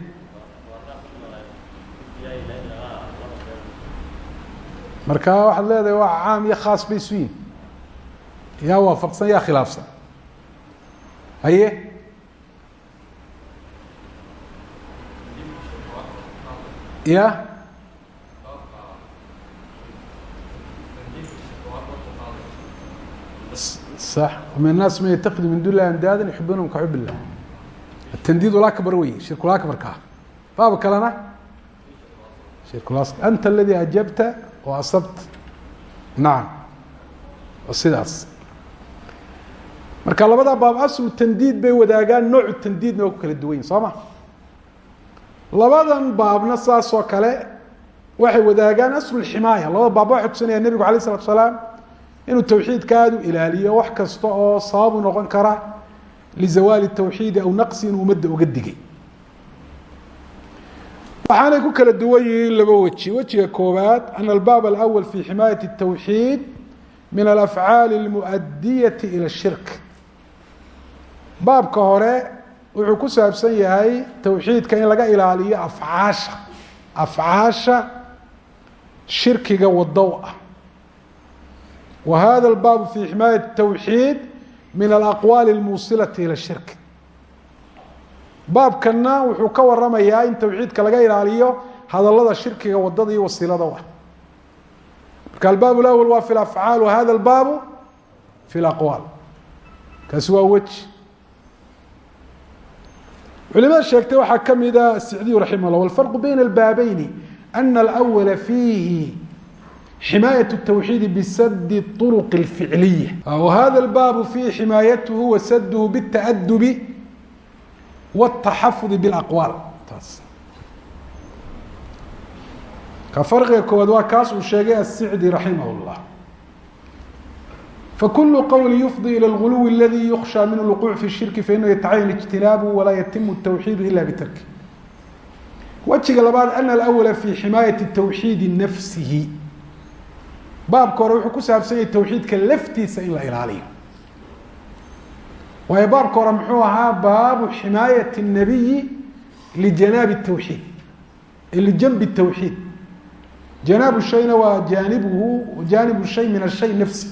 Marka waxaad leedahay waa caam iyo khaas bay isu yihiin yaa waafaqsan yaa khilaafsan haye ya صح ومن الناس من يتخذ من دون الله اندادا يحبونهم كحب الله التنديد الاكبر وي شرك الاكبر كا باب كلنا شرك الاصغر انت الذي اجبت واصبت نعم وسداس marka labada baab aslu tandiid bay wadaagaan noocu tandiidna waa kala duwan yihiin labadan baabna saas kale waxay wadaagaan asluximaaya labada baabba waxay tusinaya nebigu alay isalatu salaam inuu tawxiidka aada ilaaliyo wax kasta oo sababu noqon kara lizawaali tawxiidi aw naqsi inuu umadda uga digay. Ku kala duwan yihiin laba weji. Wejiga koowaad ana albaab alawal fi ximaayati tawxiid min alafcaali almuadiyaةi ila shirk baabka hore wuxuu ku saabsan yahay towxiidka in laga ilaaliyo afcaasha afcaasha shirkiga wadow ah wa hada اlbaabu fi ximaayat الtawxiid min alaqwaali اlmuusilati ilى shirk baabkana wuxuu ka waramayaa in towxiidka laga ilaaliyo hadalada shirkiga wadada iyo wasiilada u ah marka albaab اأwl waa fi afcaal wahada اlbaabu fi اaqwaal kaasi waa weji culimada sheegtay waxaa kamida sicdiyu raximah اllah wاlfarqu bayna اlbaabeyni ana اlأwla fiihi ximaayaة التwxiidi bisadi الطرق الficliya whada اlbaabu fiihi ximaayatuhu wasadhu bالتأdubi wالtaxafudi bاlaqwaal taas ka farqiga koowaad waa kaas uu sheegay asicdi raximah اllah fakulu qowli yufdi ilى اlguluw اladi yukhshى min اlwquuc fi الshirki fainahu yatacayan اجtinaabu walaa yatimu الtawxiid ila bitarki wejiga labaad ana alأwla fi ximaayati tawxiidi nafsihi baabka hore wuxuu ku saabsan yahay tawxiidka laftiisa in la ilaaliyo waayo baabka hore muxuu ahaa baabu ximaayati الnabiyi lijanaabi الtawxiid lijanbi الtawxiid janaabu shayna waa jaanibuhu jaanibu shay min ashay nafsi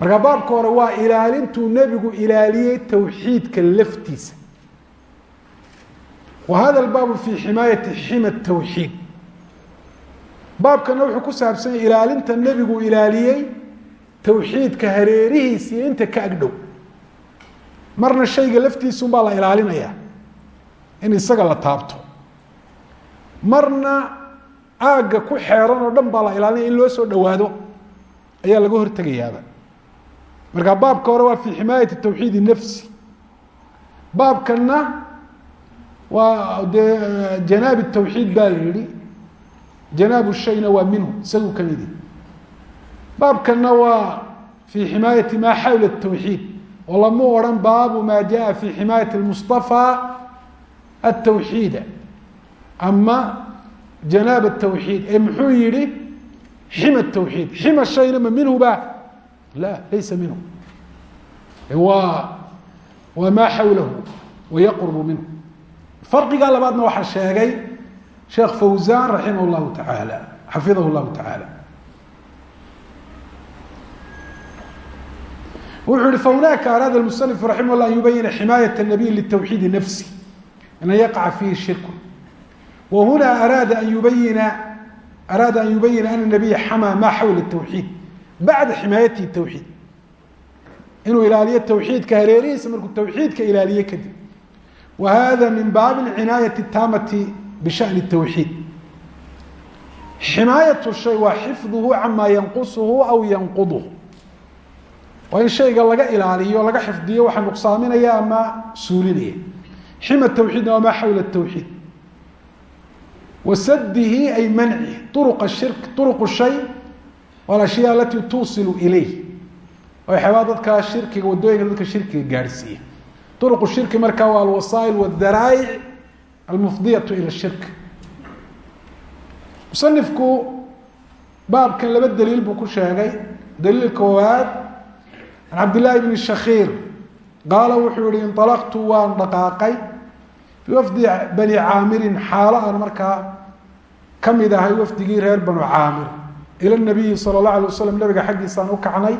marka baabka hore waa ilaalintuu nebigu ilaaliyey tawxiidka laftiisa. Wa hada baabu fi ximaayati xima tawxiid. Baabkana wuxuu ku saabsan ilaalinta nebigu ilaaliyey tawxiidka hareerihiisa iyo inta ka agdhow. Marna shayga laftiisun baa la ilaalinayaa in isaga la taabto. Marna aagga ku xeeran oo dhan baa la ilaalinaya in loo soo dhawaado ayaa laga hortegayaaba marka baabka hore waa fi ximaayati tawxiidi nafsi. Baabkanna waa dee janaabi tawxiid baa la yihi janaabu shayna waa minhu isaguu ka midi ah. baabkanna waa fi ximaayati maa xawla tawxiid oo lama odhan baabu maa jaa fi ximaayati mustafa atawxiida ama janaab tawxiid ee muxuu yihi xima tawxiid xima shayna ma minhuba la laysa minhu waa waa maa xawlahu wayaqrubu minhu farqigaa labaadna waxaa sheegay sheekh fawsan raximah llahu tacaala xafidahu llahu tacaala wuxuu yihi fahunaaka araada musنif raximah llah an yubayina ximaayat nabiy litawxiidi nafsi an yaqaca fiihi shirku wahuna araada an yubayina araada an yubayina ana nabiya xamaa maa xawla اtawxiid bacda ximaayatihi tawxiid. Inuu ilaaliyo tawxiidka hareerihiisa markuu tawxiidka ilaaliye kadib. Wa hada min baabi alcinaayati taamati bishani tawxiid. Ximaayatu shay waa xifduhu camaa yanqusuhu aw yanquduhu waa in shayga laga ilaaliyo laga xifdiyo waxa nuqsaaminaya ama suulinaya. Xima tawxiidna waa maa xawla tawxiid. Wa sadihi ay mancihi uruqa shirk uruqu shay waa alashyaa alatii tuusilu ilayh. Waxyaabaa dadka shirkiga waddooyinka dadka shirkiga gaadhsiiya uruqu shirki markaa waa alwasaa'il wadaraa'ic almufdiyatu ila shirk. Musanifku baabkan laba daliil buu ku sheegay. Daliil koowaad can cabdillaahi bni shakiir qaala wuxuu yihi inalaqtu waan dhaqaaqay. Fii wafdi bani caamirin xaalo aan markaa ka mid ahay wafdigii reer banu caamir ila nabiyi sala اllah alay waslam nabiga xaggiisaan u kacnay.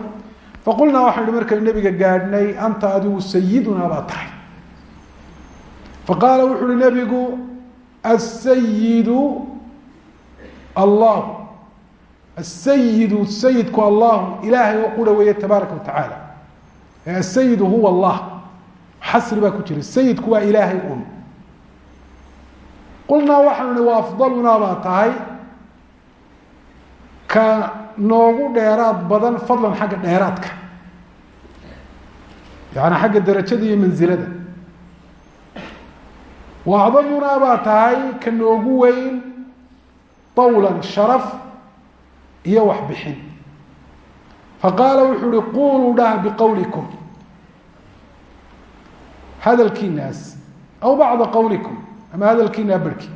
Faqulnaa waxaan markaynu nabiga gaadhnay anta adigu sayidunaa baa tahay. Faqaala wuxu uhi nabigu asayidu allah asayidu sayidku allahu. Ilaahay oo qura weeye tabaaraka watacaala asayidu huwa allah. Xasri baa ku jira sayidku waa ilaahay un qulnaa waxaanu nihi wa ka noogu dheeraad badan fadlan xagga dheeraadka. Yaani xagga darajada iyo mansilada wacdamunaa baa tahay ka noogu weyn dawlan sharaf iyo waxbixin. Faqaala wuxuu uhi quluu dhaha biqowlikum hadalkiinaas aw bacda qowlikum ama hadalkiinaa barhki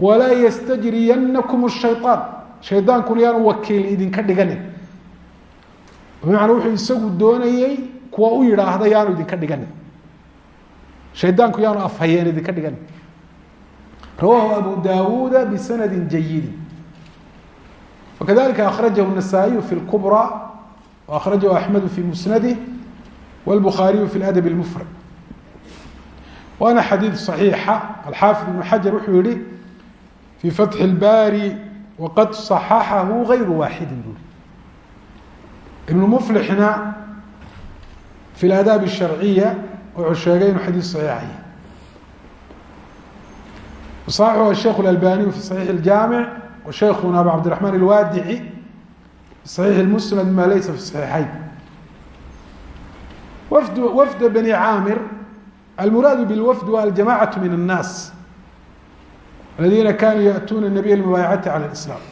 walaa ystajriyanakum shayطaan shaydaankuna yaanu wakiil idinka dhiganin bimacnaa wuxuu isagu doonayey kuwa u yidhaahda yaanu idinka dhiganin shaydaanku yaanu afhayeen idinka dhiganin rawahu abu dawuuda bisanadi jayidi wakadalika akhrajahu النasaaئiyu fi اlkubrى وakhrajahu axmedu fi musnadih wاlbukhaariyu fi اladab اlmufrad waana xadiid صaxiixa alxaafid ibn xajar wuxuu yihi fi fatxi اlbari waqad صaxaxahu غayru waaxidi buri ibn muflixna fi اlaadaab الsharciya wuxuu sheegay inuu xadiid صaxiixay صaxixu sheikh اlalbaniyu fi صaxiix اljaamic wa sheikhuna abu cabdiرaحman اlwaadici fi صaxiix اlmusnad ma laysa fi صaxiixayn wfd wfd bani caamir almuraadu bilwfd wa aljamacaة min الnaas aladiina kanuu yatuuna nabiy mubaayacati cala اlislaam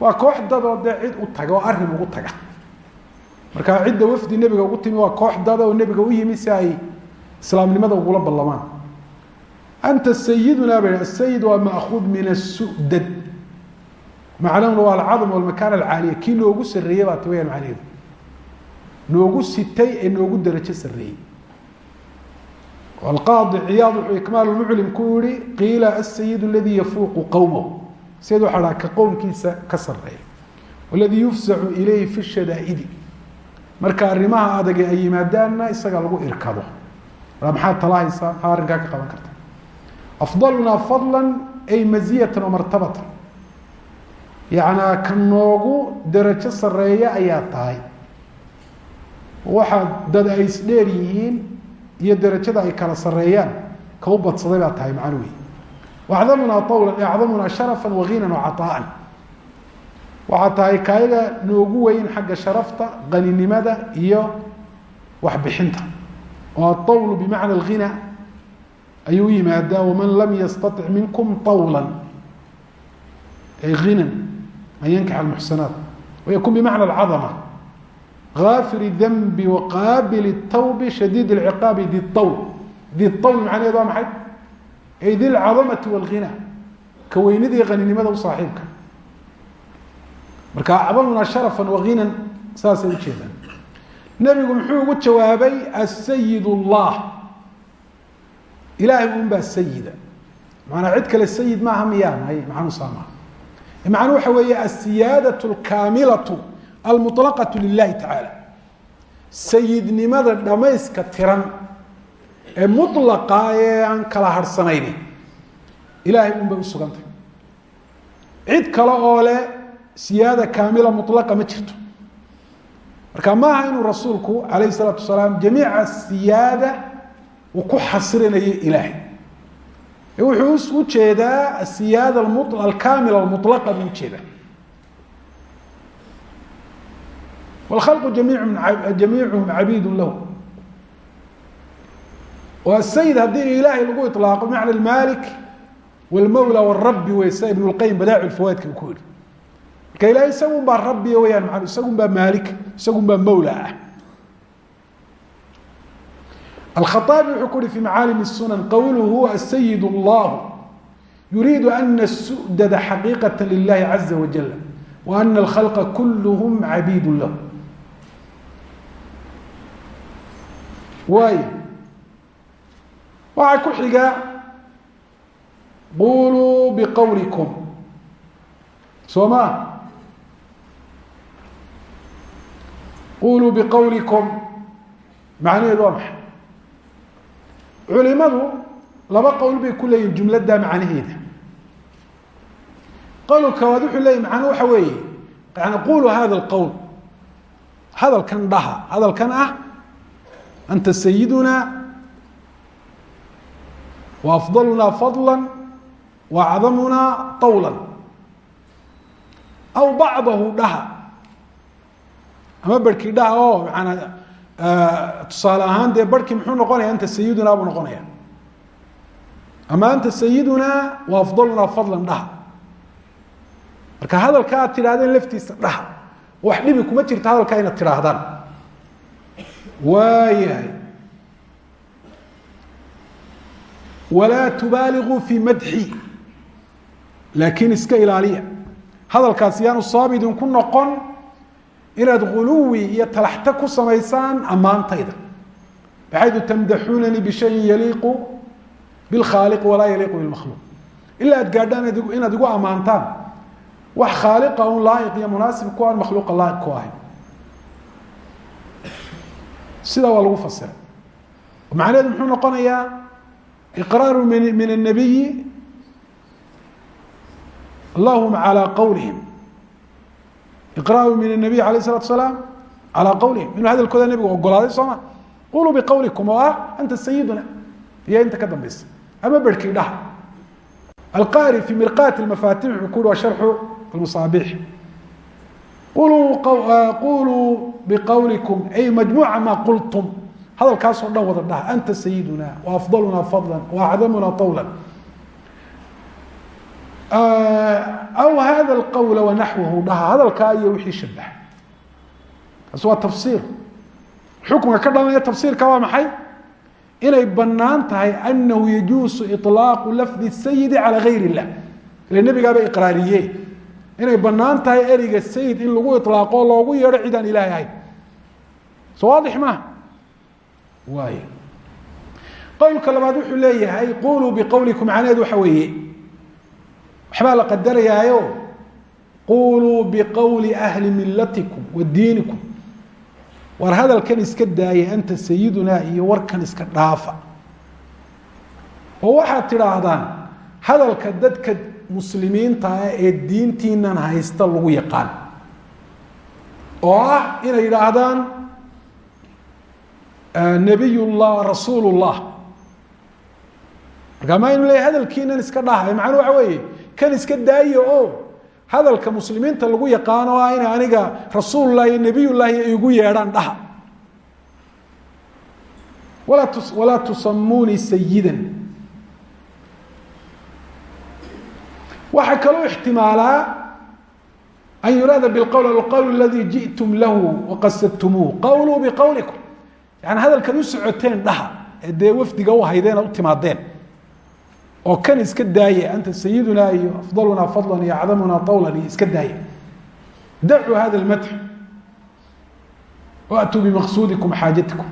waa koox dadoo dee cid u taga oo arrin ugu taga. Marka cidda wafdi nebiga ugu timi waa koox dada oo nebiga u yimi si ay islaamnimada ugula ballamaan. Anta sayiduna ba asayid waa maakuud min asudad macnahuna waa alcadm walmakaan alcaaliya kii noogu sareeyey baa ti wayaan macnaheedu. Noogu sitay ee noogu darajo sareeyey alqaadi ciyaad wuxuu ikmaal muclim ku yihi qiila asayid aladii yafuuqu qowmahu sayid waxaa dhaha ka qowmkiisa ka sareeya waladii yufsacu ilayhi fi shadaa'idi marka arrimaha adage ay yimaadaanna isaga lagu irkado maxaad talahaysaa maxaa arrinkaa ka qaban karta afdalunaa fadla ay maziyatan wa martabatan yacnaa ka iyo darajada ay kala sareeyaan ka u badsaday baa tahay macno wey acdamunaa awla acdamunaa sharafa waginan wacaطaa'an waxaa tahay kaayaga noogu weyn xagga sharafta qaninimada iyo waxbixinta oo aطawlu bimacna اlghina ayuu u yimaadaa waman lam yastaطic minkum طawla ay hinan an yankixa almuxsanaat wayakun bimacna اlcadama غاfir الdنb وqاbil الtوb شhdيd العقاab di طwl di طwl macnaheed waa maxay ay di اlcadamaةi والغinى ka weynidii qaninimada u saaxiibka marka acdamuna شharفa وaginan saasay ujeedaan nebigu muxuu ugu jawaabay السyid الlah ilahay un baa sayida maanaa cid kale sayid maaha miyaa may maxanusaa maha macnuu waxa weeye الsiyaadaة الkaamilaة almuطlaqaةu lilahi tacaala sayidnimada dhamayska tiran ee mulaqa ee aan kala harhsanayni ilahay un bay usugantay cid kale oo leh siyaada kaamila mulaqa ma jirto marka ma aha inuu rasuulku alayh الsalaatu wasalaam jamiica siyaada uu ku xasrinayo ilaahay wuxuu ujeedaa asiyaada alkaamila almulaqa buu ujeedaa wاlkhalqu jamiicuhum cabiidu lahu waa sayid haddii ilaahay lagu iطlaaqo bimacna almalik wاlmawla wاrabi wey sida ibn اlqayim badaacu fawaidka uu ku yihi marka ilahay isagun baa rabbiya weyaan maa isagun baa maalik isagun baa mawla ah alkhaaabi wuxuu ku uhi fi macaalim الsunan qowluhu asayid اllah yuriidu ana الsudada xaqiiqaة lilahi caza wajal wa ana اlkhalqa kulhm cabiid lah waay waxaa ku xiga quluu biqowlikum soo ma quluu biqowlikum macnaheedu waa maxay? Culimadu laba qowl bay ku leeyihiin jumladda macnaheeda. Qowlka koowaad wuxuu leeyahy macnuu waxa weeye. Yani quluu hada اlqowl hadalkan dhaha. Hadalkan ah anta sayiduna wa afdaluna fadla wa acdamuna طawla aw bacdahu dhaha ama berhkii dhaha oo maanaa tusaale ahaan dee barhkii muxuu noqonaya anta sayiduna buu noqonaya ama anta sayiduna wa afdaluna fadla dhaha marka hadalka aad tidhahdeen laftiisa dhaha wax dhibi kuma jirto hadalkaa inaad tidhaahdaan waayahay. Walaa tubaaliquu fii madxi. Laakiin iska ilaaliya. Hadalkaasi yaanu sabab idinku noqon inaad guluwi iyo talaxta ku samaysaan ammaantayda. Baxaydu tamdaxuunanii bishayin yaliiqu bilkhaaliq walaa yaliiqu bilmakhluuq ilaa aad gaadhaan inaad igu ammaantaan. Wax khaaliqa un laaiq iyo munaasib ku aan makhluuqa laaiq ku ahay sidaa waa lagu fasiray macnaheedu muxuu noqonayaa iqraaru min min الnabiyi lahum calى qowlihim iqraaru min الnabiy alayh الsalatu asalaam calى qowlihim inuu hadalkooda nebigu ogolaaday soo ma quluu biqowlikum oo ah anta sayiduna iyo inta ka dambeysa ama berhkii dhaha alqari fi mirqat mafatix wuxuu ku uhi waa sharxu almasaabix quluu biqowlikum ay majmuuca maa qultum hadalkaasoo dhan wada dhaha anta sayiduna wa afdaluna fadla wa acdamuna طawla aw hada اlqowla wanaxwahu dhaha hadalkaa iyo wixii shabaha kaas waa tafsiir xukunka ka dhalanaya tafsiirka waa maxay inay banaan tahay anahu yajuusu iطlaaqu lafdi sayidi calى gayr اllah ila nebigaaba iqraariye inay bannaan tahay ereyga sayid in lagu ilaaqo loogu yeedho cid aan ilaahay ahayn. Soo waadix maaha waay wuxuu leeyahay quluu biqowlikum macnaheedu waxa weeye. Waxbaa la qadarayaayo quluu biqowli ahli milatikum wa diinikum. War hadalkan iska daaya anta sayidunaa iyo warkan iska dhaafa. Oo waxaad tidhaahdaan hadalka dadka muslimiinta ah ee diintiinan haysta lagu yaqaan. Oo ah inay yidhaahdaan nabiy llah rasuul llah markaa ma inu leeya hadalkiinan iska dhaha macnuu waxa weeye kan iska daaya oo hadalka muslimiinta lagu yaqaano ah inay aniga rasuullah iyo nebiyullahi igu yeedhaan dhaha. Walaa tusamuunii sayidan waxaa kaloo ixtimaalaa an yuraada biqowl alqowl aladi jiئtum lahu waqasadtumuuh qowluu biqowlikum yani hadalkan u socoteen dhaha ee wafdiga u haydeen u timaadeen. Oo kan iska daaya anta sayidunaa iyo afdalunaa fadlan iyo acdamunaa awlan iska daaya dacuu hada lmadx waatuu bimaqsuudikum xaajatikum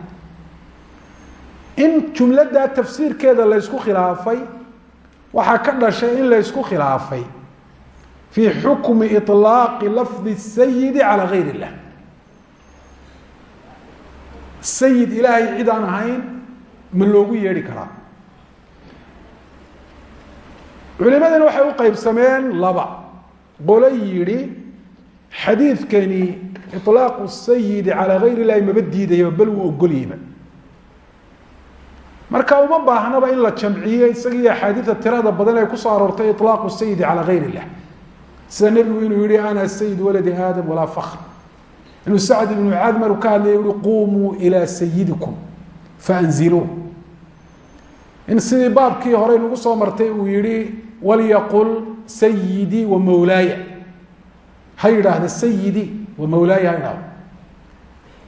in jumladaa tafsiirkeeda laysku khilaafay waxaa ka dhashay in laysku khilaafay fii xukmi ilaaqi lafdi sayidi calaa gayr illah. Sayid ilaahay cid aan ahayn ma loogu yeedhi karaa. Culimadana waxay u qaybsameen laba. Qolo yidhi xadiidkani ilaaqu sayidi calaa gayr illahi maba diidayaba bal wuu ogolyiba marka uma baahnaba in la jamciyo isagiiyo axaadiida tirada badan ay ku soo aroortay ilaaqu sayidi calaa gayr illah sida nebigu inuu yihi ana sayid waladi aadam walaa fakr inuu sacd ibnu mucaad maruu ka hadlaya uhi qumuu ilaa sayidikum faanziluu. In sidii baabkii hore nagu soo martay uu yihi walyaqul sayidii wa mawlaaya. Ha yidhaahda sayidii wa mawlaaya ha idhaahdo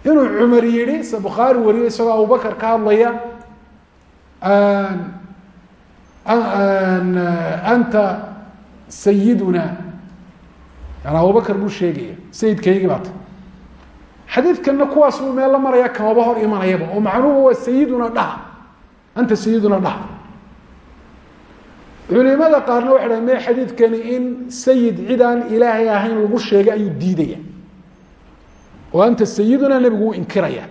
inuu cumar yihi se bukhaari wariye abubakar ka hadlaya anta sayiduna yani abubakar buu sheegaya sayidkaygii baa ta xadiidkanna kuwaas uu meel la maraya kamaba hor imanayaba oo macnuhu waa sayiduna dhaha. Anta sayiduna dhaha. Culimada qaarna waxay dhahen me xadiidkani in sayid cid aan ilaahay ahayn lagu sheegay ayuu diidaya oo anta sayiduna nebigu uu inkiraya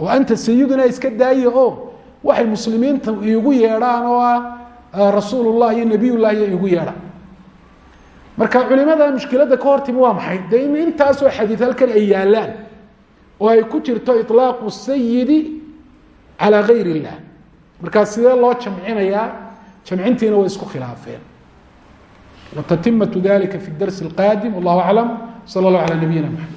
oo anta sayiduna iska daaya oo waxay muslimiinta iigu yeedhaan oo ah rasuulullah iyo nebiyullah iyo iigu yeedhaan marka culimada mushkiladda ka hortimi waa maxay de in intaasoo xadiid halkan ay yaalaan oo ay ku jirto iطlaaqu sayidi calى gayr اllah markaa sidee loo jamcinayaa jamcintiina way isku khilaafeen watatimatu dalika fi اdarsi اlqaadim wallahu aclam salى اllah alى nabiyina mxamed